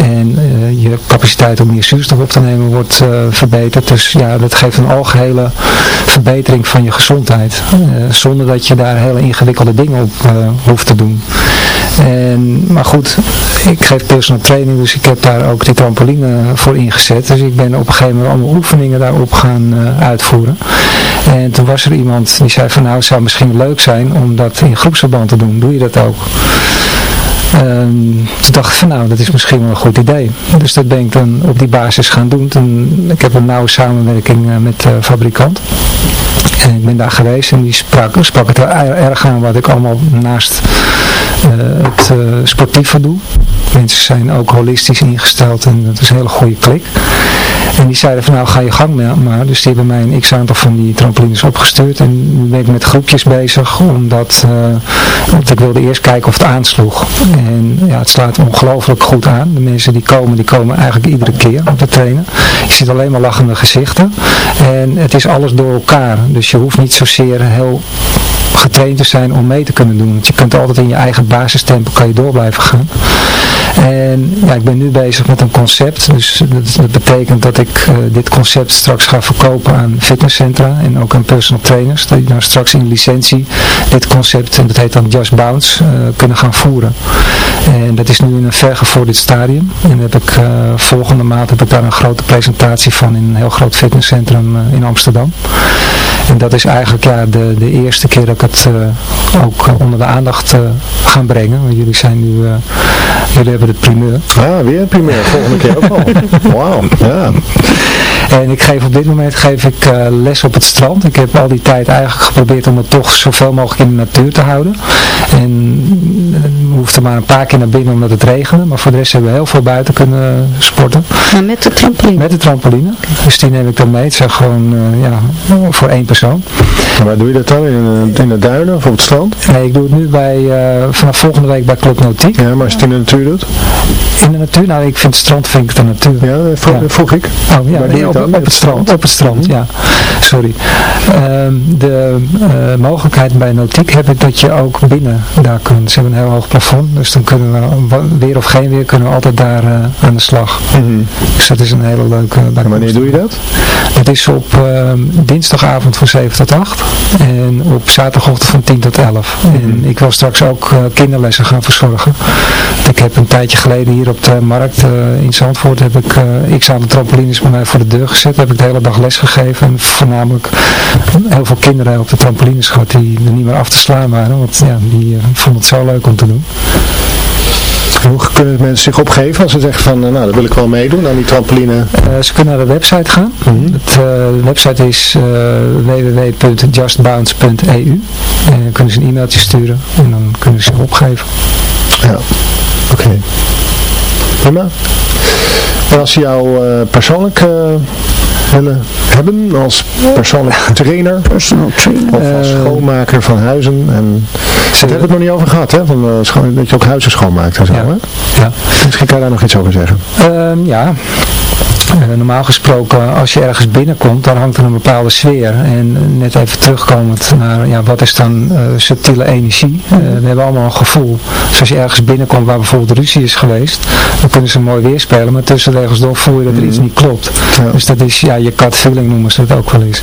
En uh, je capaciteit om meer zuurstof op te nemen wordt verbeterd. Dus ja, dat geeft een algehele verbetering van je gezondheid. zonder dat je daar hele ingewikkelde dingen op hoeft te doen. En, maar goed, ik geef personal training, dus ik heb daar ook die trampoline voor ingezet. Dus ik ben op een gegeven moment allemaal oefeningen daarop gaan uh, uitvoeren. En toen was er iemand die zei van nou, het zou misschien leuk zijn om dat in groepsverband te doen. Doe je dat ook? Um, toen dacht ik van nou, dat is misschien wel een goed idee. Dus dat ben ik dan op die basis gaan doen. Ik heb een nauwe samenwerking uh, met fabrikant. En ik ben daar geweest en die sprak, sprak het erg aan wat ik allemaal naast uh, het sportieve doe. Mensen zijn ook holistisch ingesteld en dat is een hele goede klik. En die zeiden van nou ga je gang maar. Dus die hebben mij een x aantal van die trampolines opgestuurd. En nu ben ik met groepjes bezig. Omdat uh, ik wilde eerst kijken of het aansloeg. En ja, het slaat ongelooflijk goed aan. De mensen die komen, die komen eigenlijk iedere keer om te trainen. Je ziet alleen maar lachende gezichten. En het is alles door elkaar. Dus je hoeft niet zozeer heel getraind te zijn om mee te kunnen doen. Want je kunt altijd in je eigen basistempo kan je door blijven gaan. En ja, ik ben nu bezig met een concept. Dus dat, dat betekent dat ik uh, dit concept straks ga verkopen aan fitnesscentra en ook aan personal trainers. Die nou straks in licentie dit concept, en dat heet dan Just Bounce, uh, kunnen gaan voeren. En dat is nu in een vergevorderd stadium. En heb ik, uh, volgende maand heb ik daar een grote presentatie van in een heel groot fitnesscentrum in Amsterdam. En dat is eigenlijk ja, de, de eerste keer dat ik het uh, ook onder de aandacht uh, gaan brengen. Want jullie zijn nu, jullie hebben de primeur. Ah, weer een primeur. Volgende keer ook al. <laughs> Wauw, ja. En ik geef op dit moment geef ik les op het strand. Ik heb al die tijd eigenlijk geprobeerd om het toch zoveel mogelijk in de natuur te houden. En we hoefden maar een paar keer naar binnen omdat het regende. Maar voor de rest hebben we heel veel buiten kunnen sporten. Maar met de trampoline? Met de trampoline. Dus die neem ik dan mee. Het zijn gewoon uh, ja, voor één persoon. En waar doe je dat dan? In, in de duinen of op het strand? Nee, ik doe het nu bij, uh, vanaf volgende week bij Club Nautiek. Ja, maar als je het in de natuur doet? In de natuur? Nou, ik vind het strand vind ik de natuur. Ja, dat vroeg, Ja. dat vroeg ik. Oh ja, nee, op, het dan? op het strand. Op het strand, ja. Sorry. Ehm, de eh, mogelijkheid bij Nautiek heb ik dat je ook binnen daar kunt. Ze hebben een heel hoog plafond, dus dan kunnen we, weer of geen weer, kunnen we altijd daar eh, aan de slag. Dus dat is een hele leuke En wanneer doe je dat? Dat is op ehm, dinsdagavond van 7 tot 8 en op zaterdagochtend van 10 tot 11. En ik wil straks ook eh, kinderlessen gaan verzorgen. Ik heb een tijdje geleden hier op de markt eh, in Zandvoort heb ik eh x aantal trampolines bij mij voor de deur gezet. Heb ik de hele dag les gegeven en voornamelijk heel veel kinderen op de trampolines gehad die er niet meer af te slaan waren. Want ja, die eh, vonden het zo leuk om te doen. Hoe kunnen mensen zich opgeven als ze zeggen van, eh, nou, dat wil ik wel meedoen aan die trampoline? Eh, ze kunnen naar de website gaan. Het, eh, de website is eh, www.justbounce.eu. En dan kunnen ze een e-mailtje sturen en dan kunnen ze zich opgeven. Ja, oké. Prima. En als ze jou persoonlijk willen hebben als persoonlijk trainer Personal trainer. of als Eh, schoonmaker van huizen en daar hebben we het nog niet over gehad hè, van, eh, schoon- dat je ook huizen schoonmaakt en zo Ja. hè? Ja. Misschien kan je daar nog iets over zeggen. Ehm, ja. Eh, normaal gesproken, als je ergens binnenkomt, dan hangt er een bepaalde sfeer. En eh, net even terugkomend naar, ja, wat is dan eh, subtiele energie? Eh, we hebben allemaal een gevoel. Dus als je ergens binnenkomt waar bijvoorbeeld ruzie is geweest, dan kunnen ze mooi weerspelen, maar tussen de regels door voel je dat er iets niet klopt. Ja. Dus dat is, ja, je cut feeling noemen ze dat ook wel eens.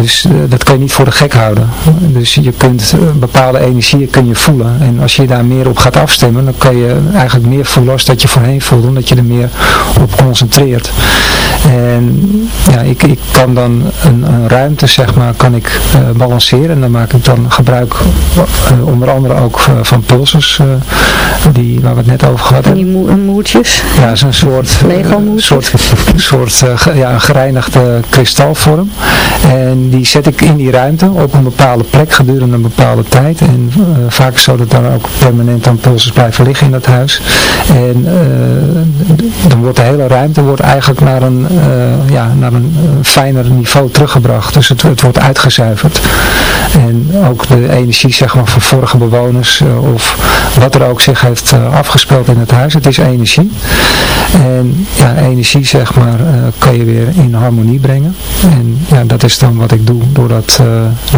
Dus eh, dat kan je niet voor de gek houden. Dus je kunt eh, bepaalde energieën kun je voelen. En als je daar meer op gaat afstemmen, dan kan je eigenlijk meer voelen als dat je voorheen voelde, omdat je er meer op concentreert. En ja, ik, ik kan dan een, een ruimte, zeg maar, kan ik eh, balanceren. En dan maak ik dan gebruik eh, onder andere ook eh, van pulsers, die, waar we het net over gehad En hebben. die moe- moertjes. Ja, <laughs> soort, eh, moertjes. soort, soort ge- ja, een gereinigde kristalvorm. En die zet ik in die ruimte op een bepaalde plek gedurende een bepaalde tijd. En vaak is het zo dat dan ook permanent dan pulsers blijven liggen in dat huis. En dan wordt de hele ruimte wordt eigenlijk naar een, eh, ja, naar een eh, fijner niveau teruggebracht. Dus het, het wordt uitgezuiverd. En ook de energie zeg maar, van vorige bewoners eh, of wat er ook zich heeft afgespeeld in het huis. Het is energie. En ja, energie zeg maar kan je weer in harmonie brengen. En ja, dat is dan wat ik doe door dat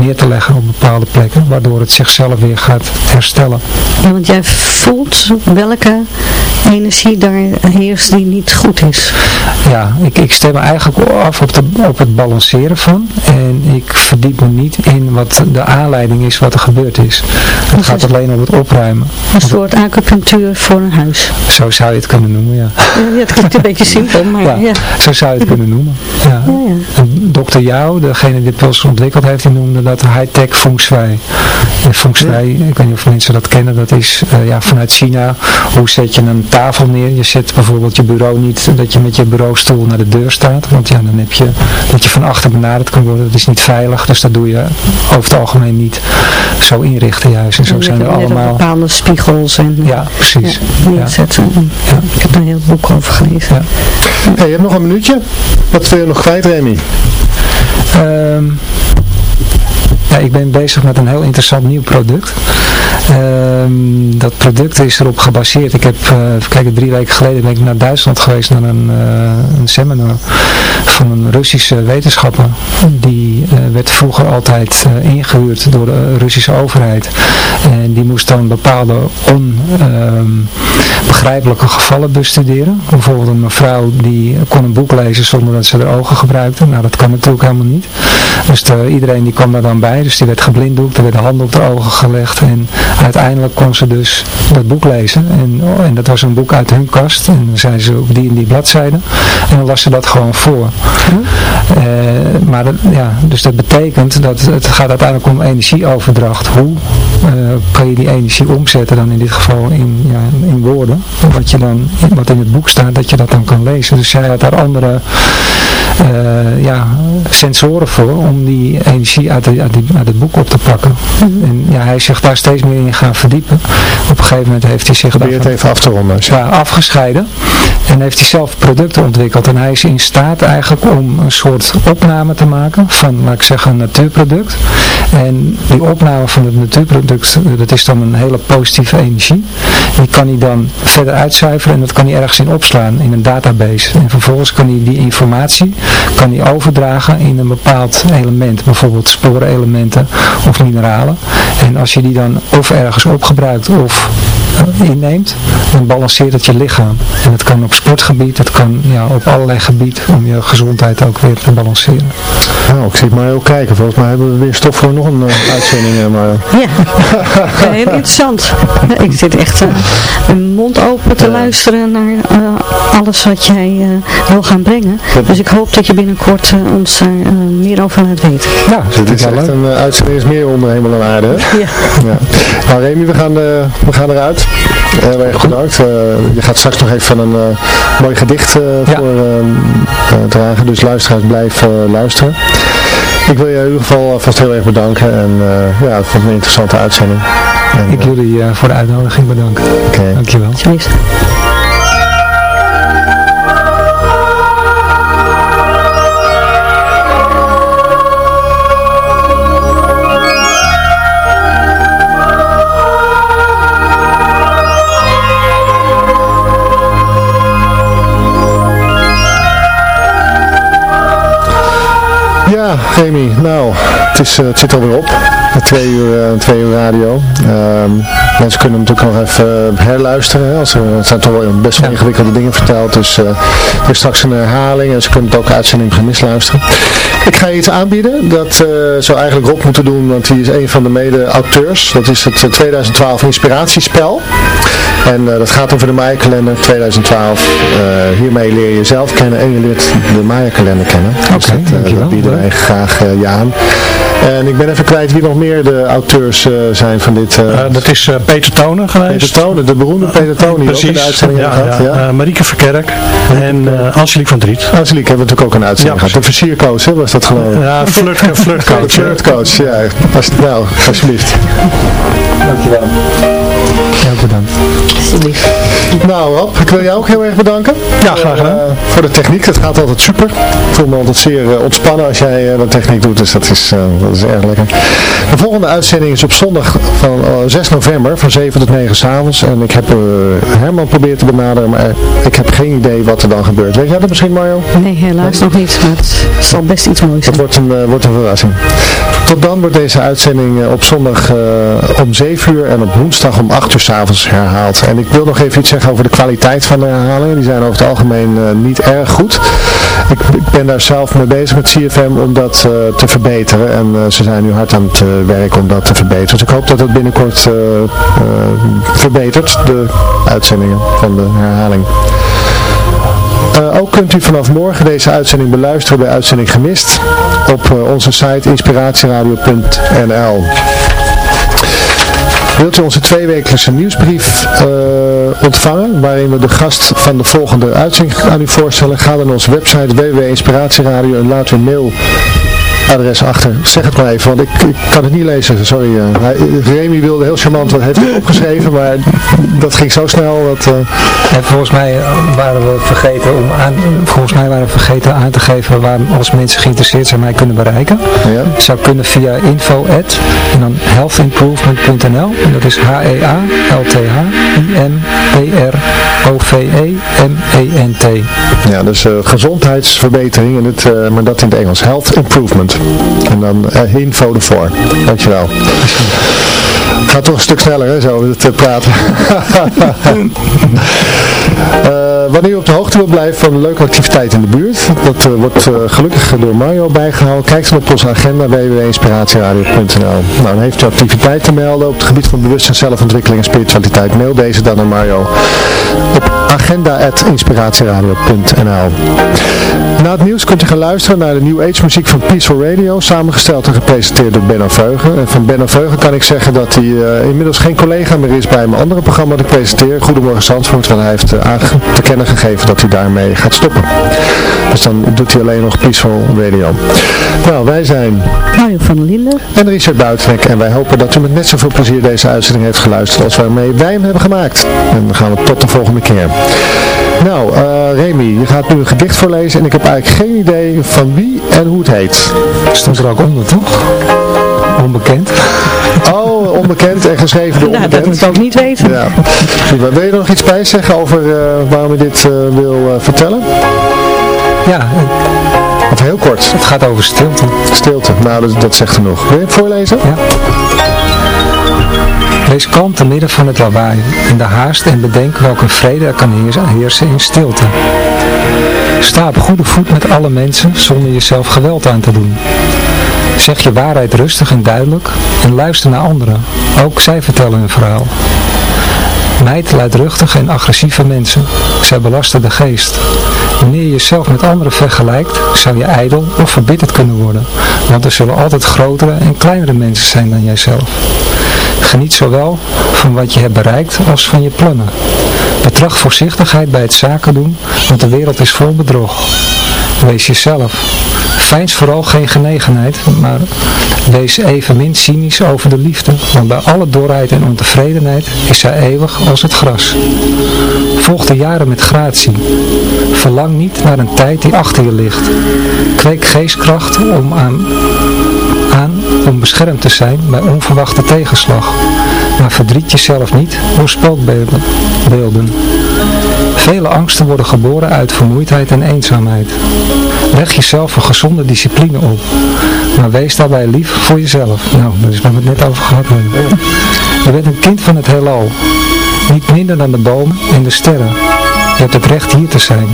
neer te leggen op bepaalde plekken. Waardoor het zichzelf weer gaat herstellen. Ja, want jij voelt welke energie daar heerst die niet goed is. Ja, ik, ik stem me eigenlijk af op, de, op het balanceren van. En ik verdiep me niet in wat de aanleiding is wat er gebeurd is. Het gaat alleen om het opruimen. Een soort acupunctuur voor een huis. Zo zou je het kunnen noemen, ja. Ja, dat klinkt een beetje simpel, maar ja. Ja, zo zou je het kunnen noemen. Ja. Ja, Dr. Jou, degene die het pulser ontwikkeld heeft, die noemde dat high-tech feng shui. En feng shui, ik weet niet of mensen dat kennen, dat is eh, ja, vanuit China. Hoe zet je een tafel neer? Je zet bijvoorbeeld je bureau niet, dat je met je bureaustoel naar de deur staat. Want ja, dan heb je dat je van achter benaderd kan worden. Dat is niet veilig, dus dat doe je over het algemeen niet zo inrichten juist. En zo En zijn er allemaal... bepaalde spiegels en Ja, precies. ja, neerzetten. Ja. Ik heb er een heel boek over gelezen. Ja. Hey, je hebt nog een minuutje. Wat wil je nog kwijt, Remy? Ehm, ja, ik ben bezig met een heel interessant nieuw product. Ehm, dat product is erop gebaseerd. Ik heb, eh even kijken, drie weken geleden ben ik naar Duitsland geweest naar een, eh, een seminar van een Russische wetenschapper. Die eh, werd vroeger altijd eh, ingehuurd door de Russische overheid. En die moest dan bepaalde onbegrijpelijke gevallen bestuderen. Bijvoorbeeld een mevrouw die kon een boek lezen zonder dat ze haar ogen gebruikte. Nou, dat kan natuurlijk helemaal niet. Dus de- iedereen die kwam daar dan bij. Dus die werd geblinddoekt, er werden handen op de ogen gelegd. En uiteindelijk kon ze dus dat boek lezen. En, oh, en dat was een boek uit hun kast. En dan zei ze op die en die bladzijde. En dan las ze dat gewoon voor. Eh, maar dat, ja, dus dat betekent dat het gaat uiteindelijk om energieoverdracht. Hoe eh, kan je die energie omzetten dan in dit geval in, ja, in woorden? Wat, je dan, wat in het boek staat, dat je dat dan kan lezen. Dus zij had daar andere eh, ja, sensoren voor om die energie uit, de, uit, die, uit het boek op te pakken. En ja, hij zegt daar steeds meer in gaan verdiepen. Op een gegeven moment heeft hij zich Probeer het even af te ronden. ja, afgescheiden. En heeft hij zelf producten ontwikkeld. En hij is in staat eigenlijk om een soort opname te maken van, laat ik zeggen, een natuurproduct. En die opname van het natuurproduct, dat is dan een hele positieve energie. Die kan hij dan verder uitcijferen en dat kan hij ergens in opslaan in een database. En vervolgens kan hij die informatie kan hij overdragen in een bepaald element. Bijvoorbeeld of mineralen. En als je die dan of ergens opgebruikt of <laughs> inneemt, dan balanceert het je lichaam. En dat kan op sportgebied, dat kan ja, op allerlei gebieden om je gezondheid ook weer te balanceren. Nou, ik zie Mario kijken. Volgens mij hebben we weer stof voor nog een eh, <laughs> uitzending, eh, Mario. Ja, heel interessant. <laughs> Ik zit echt eh, mijn mond open te luisteren naar eh, alles wat jij eh, wil gaan brengen. Dus ik hoop dat je binnenkort ons daar meer over laat weten. Ja, Dus het is echt een uh, uitzending is meer onder hemel en aarde. Hè? Ja. Ja. Nou Remy, we gaan, eh, we gaan eruit. Heel erg bedankt. Eh, je gaat straks nog even een eh, mooi gedicht eh, Ja. voor eh, dragen. Dus luisteraars, blijf eh, luisteren. Ik wil je in ieder geval vast heel erg bedanken. En eh, ja, ik vond het een interessante uitzending. En, Ik eh, jullie eh, voor de uitnodiging bedanken. oké. Dankjewel. Alsjeblieft. Ja, Remy, nou, het, is, eh, het zit alweer op. Twee uur, eh, twee uur radio. Ehm, mensen kunnen natuurlijk nog even eh, herluisteren. hè, Als er, er zijn toch wel best wel ingewikkelde dingen verteld. Dus eh, er is straks een herhaling en ze kunnen het ook uitzending gemist luisteren. Ik ga je iets aanbieden. Dat eh, zou eigenlijk Rob moeten doen, want hij is een van de mede-auteurs. Dat is het eh, 2012 Inspiratiespel. En eh, dat gaat over de Maya-kalender 2012. Eh, hiermee leer je jezelf kennen en je leert de Maya-kalender kennen. Dus Oké, dat, eh, dankjewel. dat bieden wij graag eh, je aan. En ik ben even kwijt wie nog meer de auteurs eh, zijn van dit. eh Eh, dat is eh, Peter Tonen geweest. Peter Tonen, de beroemde Peter Tonen, die ook in de uitzending ja, gehad. ja. Ja. Eh, Marieke Verkerk en eh Angelique van Driet. Angelique hebben we natuurlijk ook een uitzending Ja, gehad. De versiercoach, hè, was dat geloof ik. Ja, flirt, <laughs> flirtcoach. De flirtcoach, ja. Als, nou, alsjeblieft. Dankjewel. Ja, bedankt. Alsjeblieft. Nou Rob, ik wil jou ook heel erg bedanken. Ja, graag gedaan. Voor, eh, voor de techniek, dat gaat altijd super. Ik voel me altijd zeer eh, ontspannen als jij eh, de techniek doet, dus dat is, eh, dat is erg lekker. De volgende uitzending is op zondag van eh, 6 november van 7 tot 9 s'avonds. En ik heb eh, Herman proberen te benaderen, maar ik heb geen idee wat er dan gebeurt. Weet jij dat misschien Mario? Nee, helaas nog niet, maar het zal best iets moois Het zijn. wordt een, eh, wordt een verrassing. Tot dan wordt deze uitzending eh, op zondag eh, om 7 uur en op woensdag om 8 uur s'avonds herhaald. En ik wil nog even iets zeggen over de kwaliteit van de herhalingen. Die zijn over het algemeen eh, niet erg goed. Ik, ben daar zelf mee bezig met CFM om dat te verbeteren. En ze zijn nu hard aan het werken om dat te verbeteren. Dus ik hoop dat het binnenkort verbetert, de uitzendingen van de herhaling. Eh, ook kunt u vanaf morgen deze uitzending beluisteren bij Uitzending Gemist op eh, onze site inspiratieradio.nl. Wilt u onze tweewekelijkse nieuwsbrief eh, ontvangen, waarin we de gast van de volgende uitzending aan u voorstellen? Ga dan naar onze website www.inspiratieradio en laat mail adres achter. Zeg het maar even, want ik, ik kan het niet lezen. Sorry. Hij- Remy wilde heel charmant wat heeft opgeschreven, maar dat ging zo snel dat... eh, En volgens mij waren we vergeten om aan, volgens mij waren we vergeten aan te geven waar als mensen geïnteresseerd zijn mij kunnen bereiken. ja. Het zou kunnen via info at en dan healthimprovement.nl en dat is E H-E-A-L-T-H-I-M-P-R-O-V-E-M-E-N-T. Ja, dus gezondheidsverbetering, en het, maar dat in het Engels. Health Improvement. En dan eh, info ervoor. Dankjewel. Gaat toch een stuk sneller, hè, zo, het praten. <laughs> Eh, wanneer u op de hoogte wilt blijven van een leuke activiteit in de buurt, dat eh, wordt eh, gelukkig door Mario bijgehouden. Kijk dan op onze agenda www.inspiratieradio.nl Nou, dan heeft u activiteiten te melden op het gebied van bewustzijn, zelfontwikkeling en spiritualiteit. Mail deze dan naar Mario op agenda.inspiratieradio.nl Na het nieuws kunt u gaan luisteren naar de New Age muziek van Peaceful Radio, samengesteld en gepresenteerd door Benno Veugen. En van Benno Veugen kan ik zeggen dat hij die eh, inmiddels geen collega meer is bij mijn andere programma dat ik presenteer, Goedemorgen Zandvoort, want hij heeft uh, te kennen gegeven dat hij daarmee gaat stoppen. Dus dan doet hij alleen nog Peaceful Radio. Nou, wij zijn Mario van Linden. en Richard Buitenek en wij hopen dat u met net zoveel plezier deze uitzending heeft geluisterd als waarmee wij hem hebben gemaakt. En dan gaan we tot de volgende keer. Nou, eh Remy, je gaat nu een gedicht voorlezen en ik heb eigenlijk geen idee van wie en hoe het heet. Stond er ook onder, toch? Onbekend. Oh, onbekend en geschreven door Nou, dat onbekend. moet ik ook niet weten. Ja. Wil je er nog iets bij zeggen over eh, waarom je dit eh, wil eh, vertellen? Ja, het- Of heel kort, het gaat over stilte. stilte. Nou, dat, dat zegt genoeg. Wil je het voorlezen? Ja. Wees kalm te midden van het lawaai en de haast en bedenk welke vrede er kan heersen in stilte. Sta op goede voet met alle mensen zonder jezelf geweld aan te doen. Zeg je waarheid rustig en duidelijk en luister naar anderen. Ook zij vertellen hun verhaal. Mijd luidruchtige en agressieve mensen. Zij belasten de geest. Wanneer je jezelf met anderen vergelijkt, zou je ijdel of verbitterd kunnen worden. Want er zullen altijd grotere en kleinere mensen zijn dan jijzelf. Geniet zowel van wat je hebt bereikt als van je plannen. Betracht voorzichtigheid bij het zaken doen, want de wereld is vol bedrog. Wees jezelf. Veins vooral geen genegenheid, maar wees evenmin cynisch over de liefde, want bij alle dorheid en ontevredenheid is zij eeuwig als het gras. Volg de jaren met gratie. Verlang niet naar een tijd die achter je ligt. Kweek geestkracht om aan, aan om beschermd te zijn bij onverwachte tegenslag. Maar verdriet jezelf niet door spookbeelden. beelden. Vele angsten worden geboren uit vermoeidheid en eenzaamheid. Leg jezelf een gezonde discipline op. Maar wees daarbij lief voor jezelf. Nou, daar is we het net over gehad. Je bent een kind van het heelal. Niet minder dan de bomen en de sterren. Je hebt het recht hier te zijn.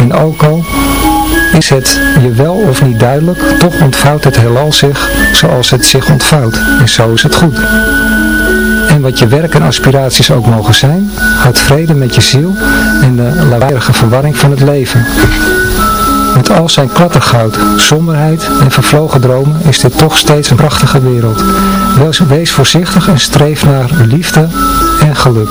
En ook al is het je wel of niet duidelijk, toch ontvouwt het heelal zich zoals het zich ontvouwt. En zo is het goed. Wat je werk en aspiraties ook mogen zijn, houd vrede met je ziel en de lawaaiige verwarring van het leven. Met al zijn klattergoud, somberheid en vervlogen dromen is dit toch steeds een prachtige wereld. Wees voorzichtig en streef naar liefde en geluk.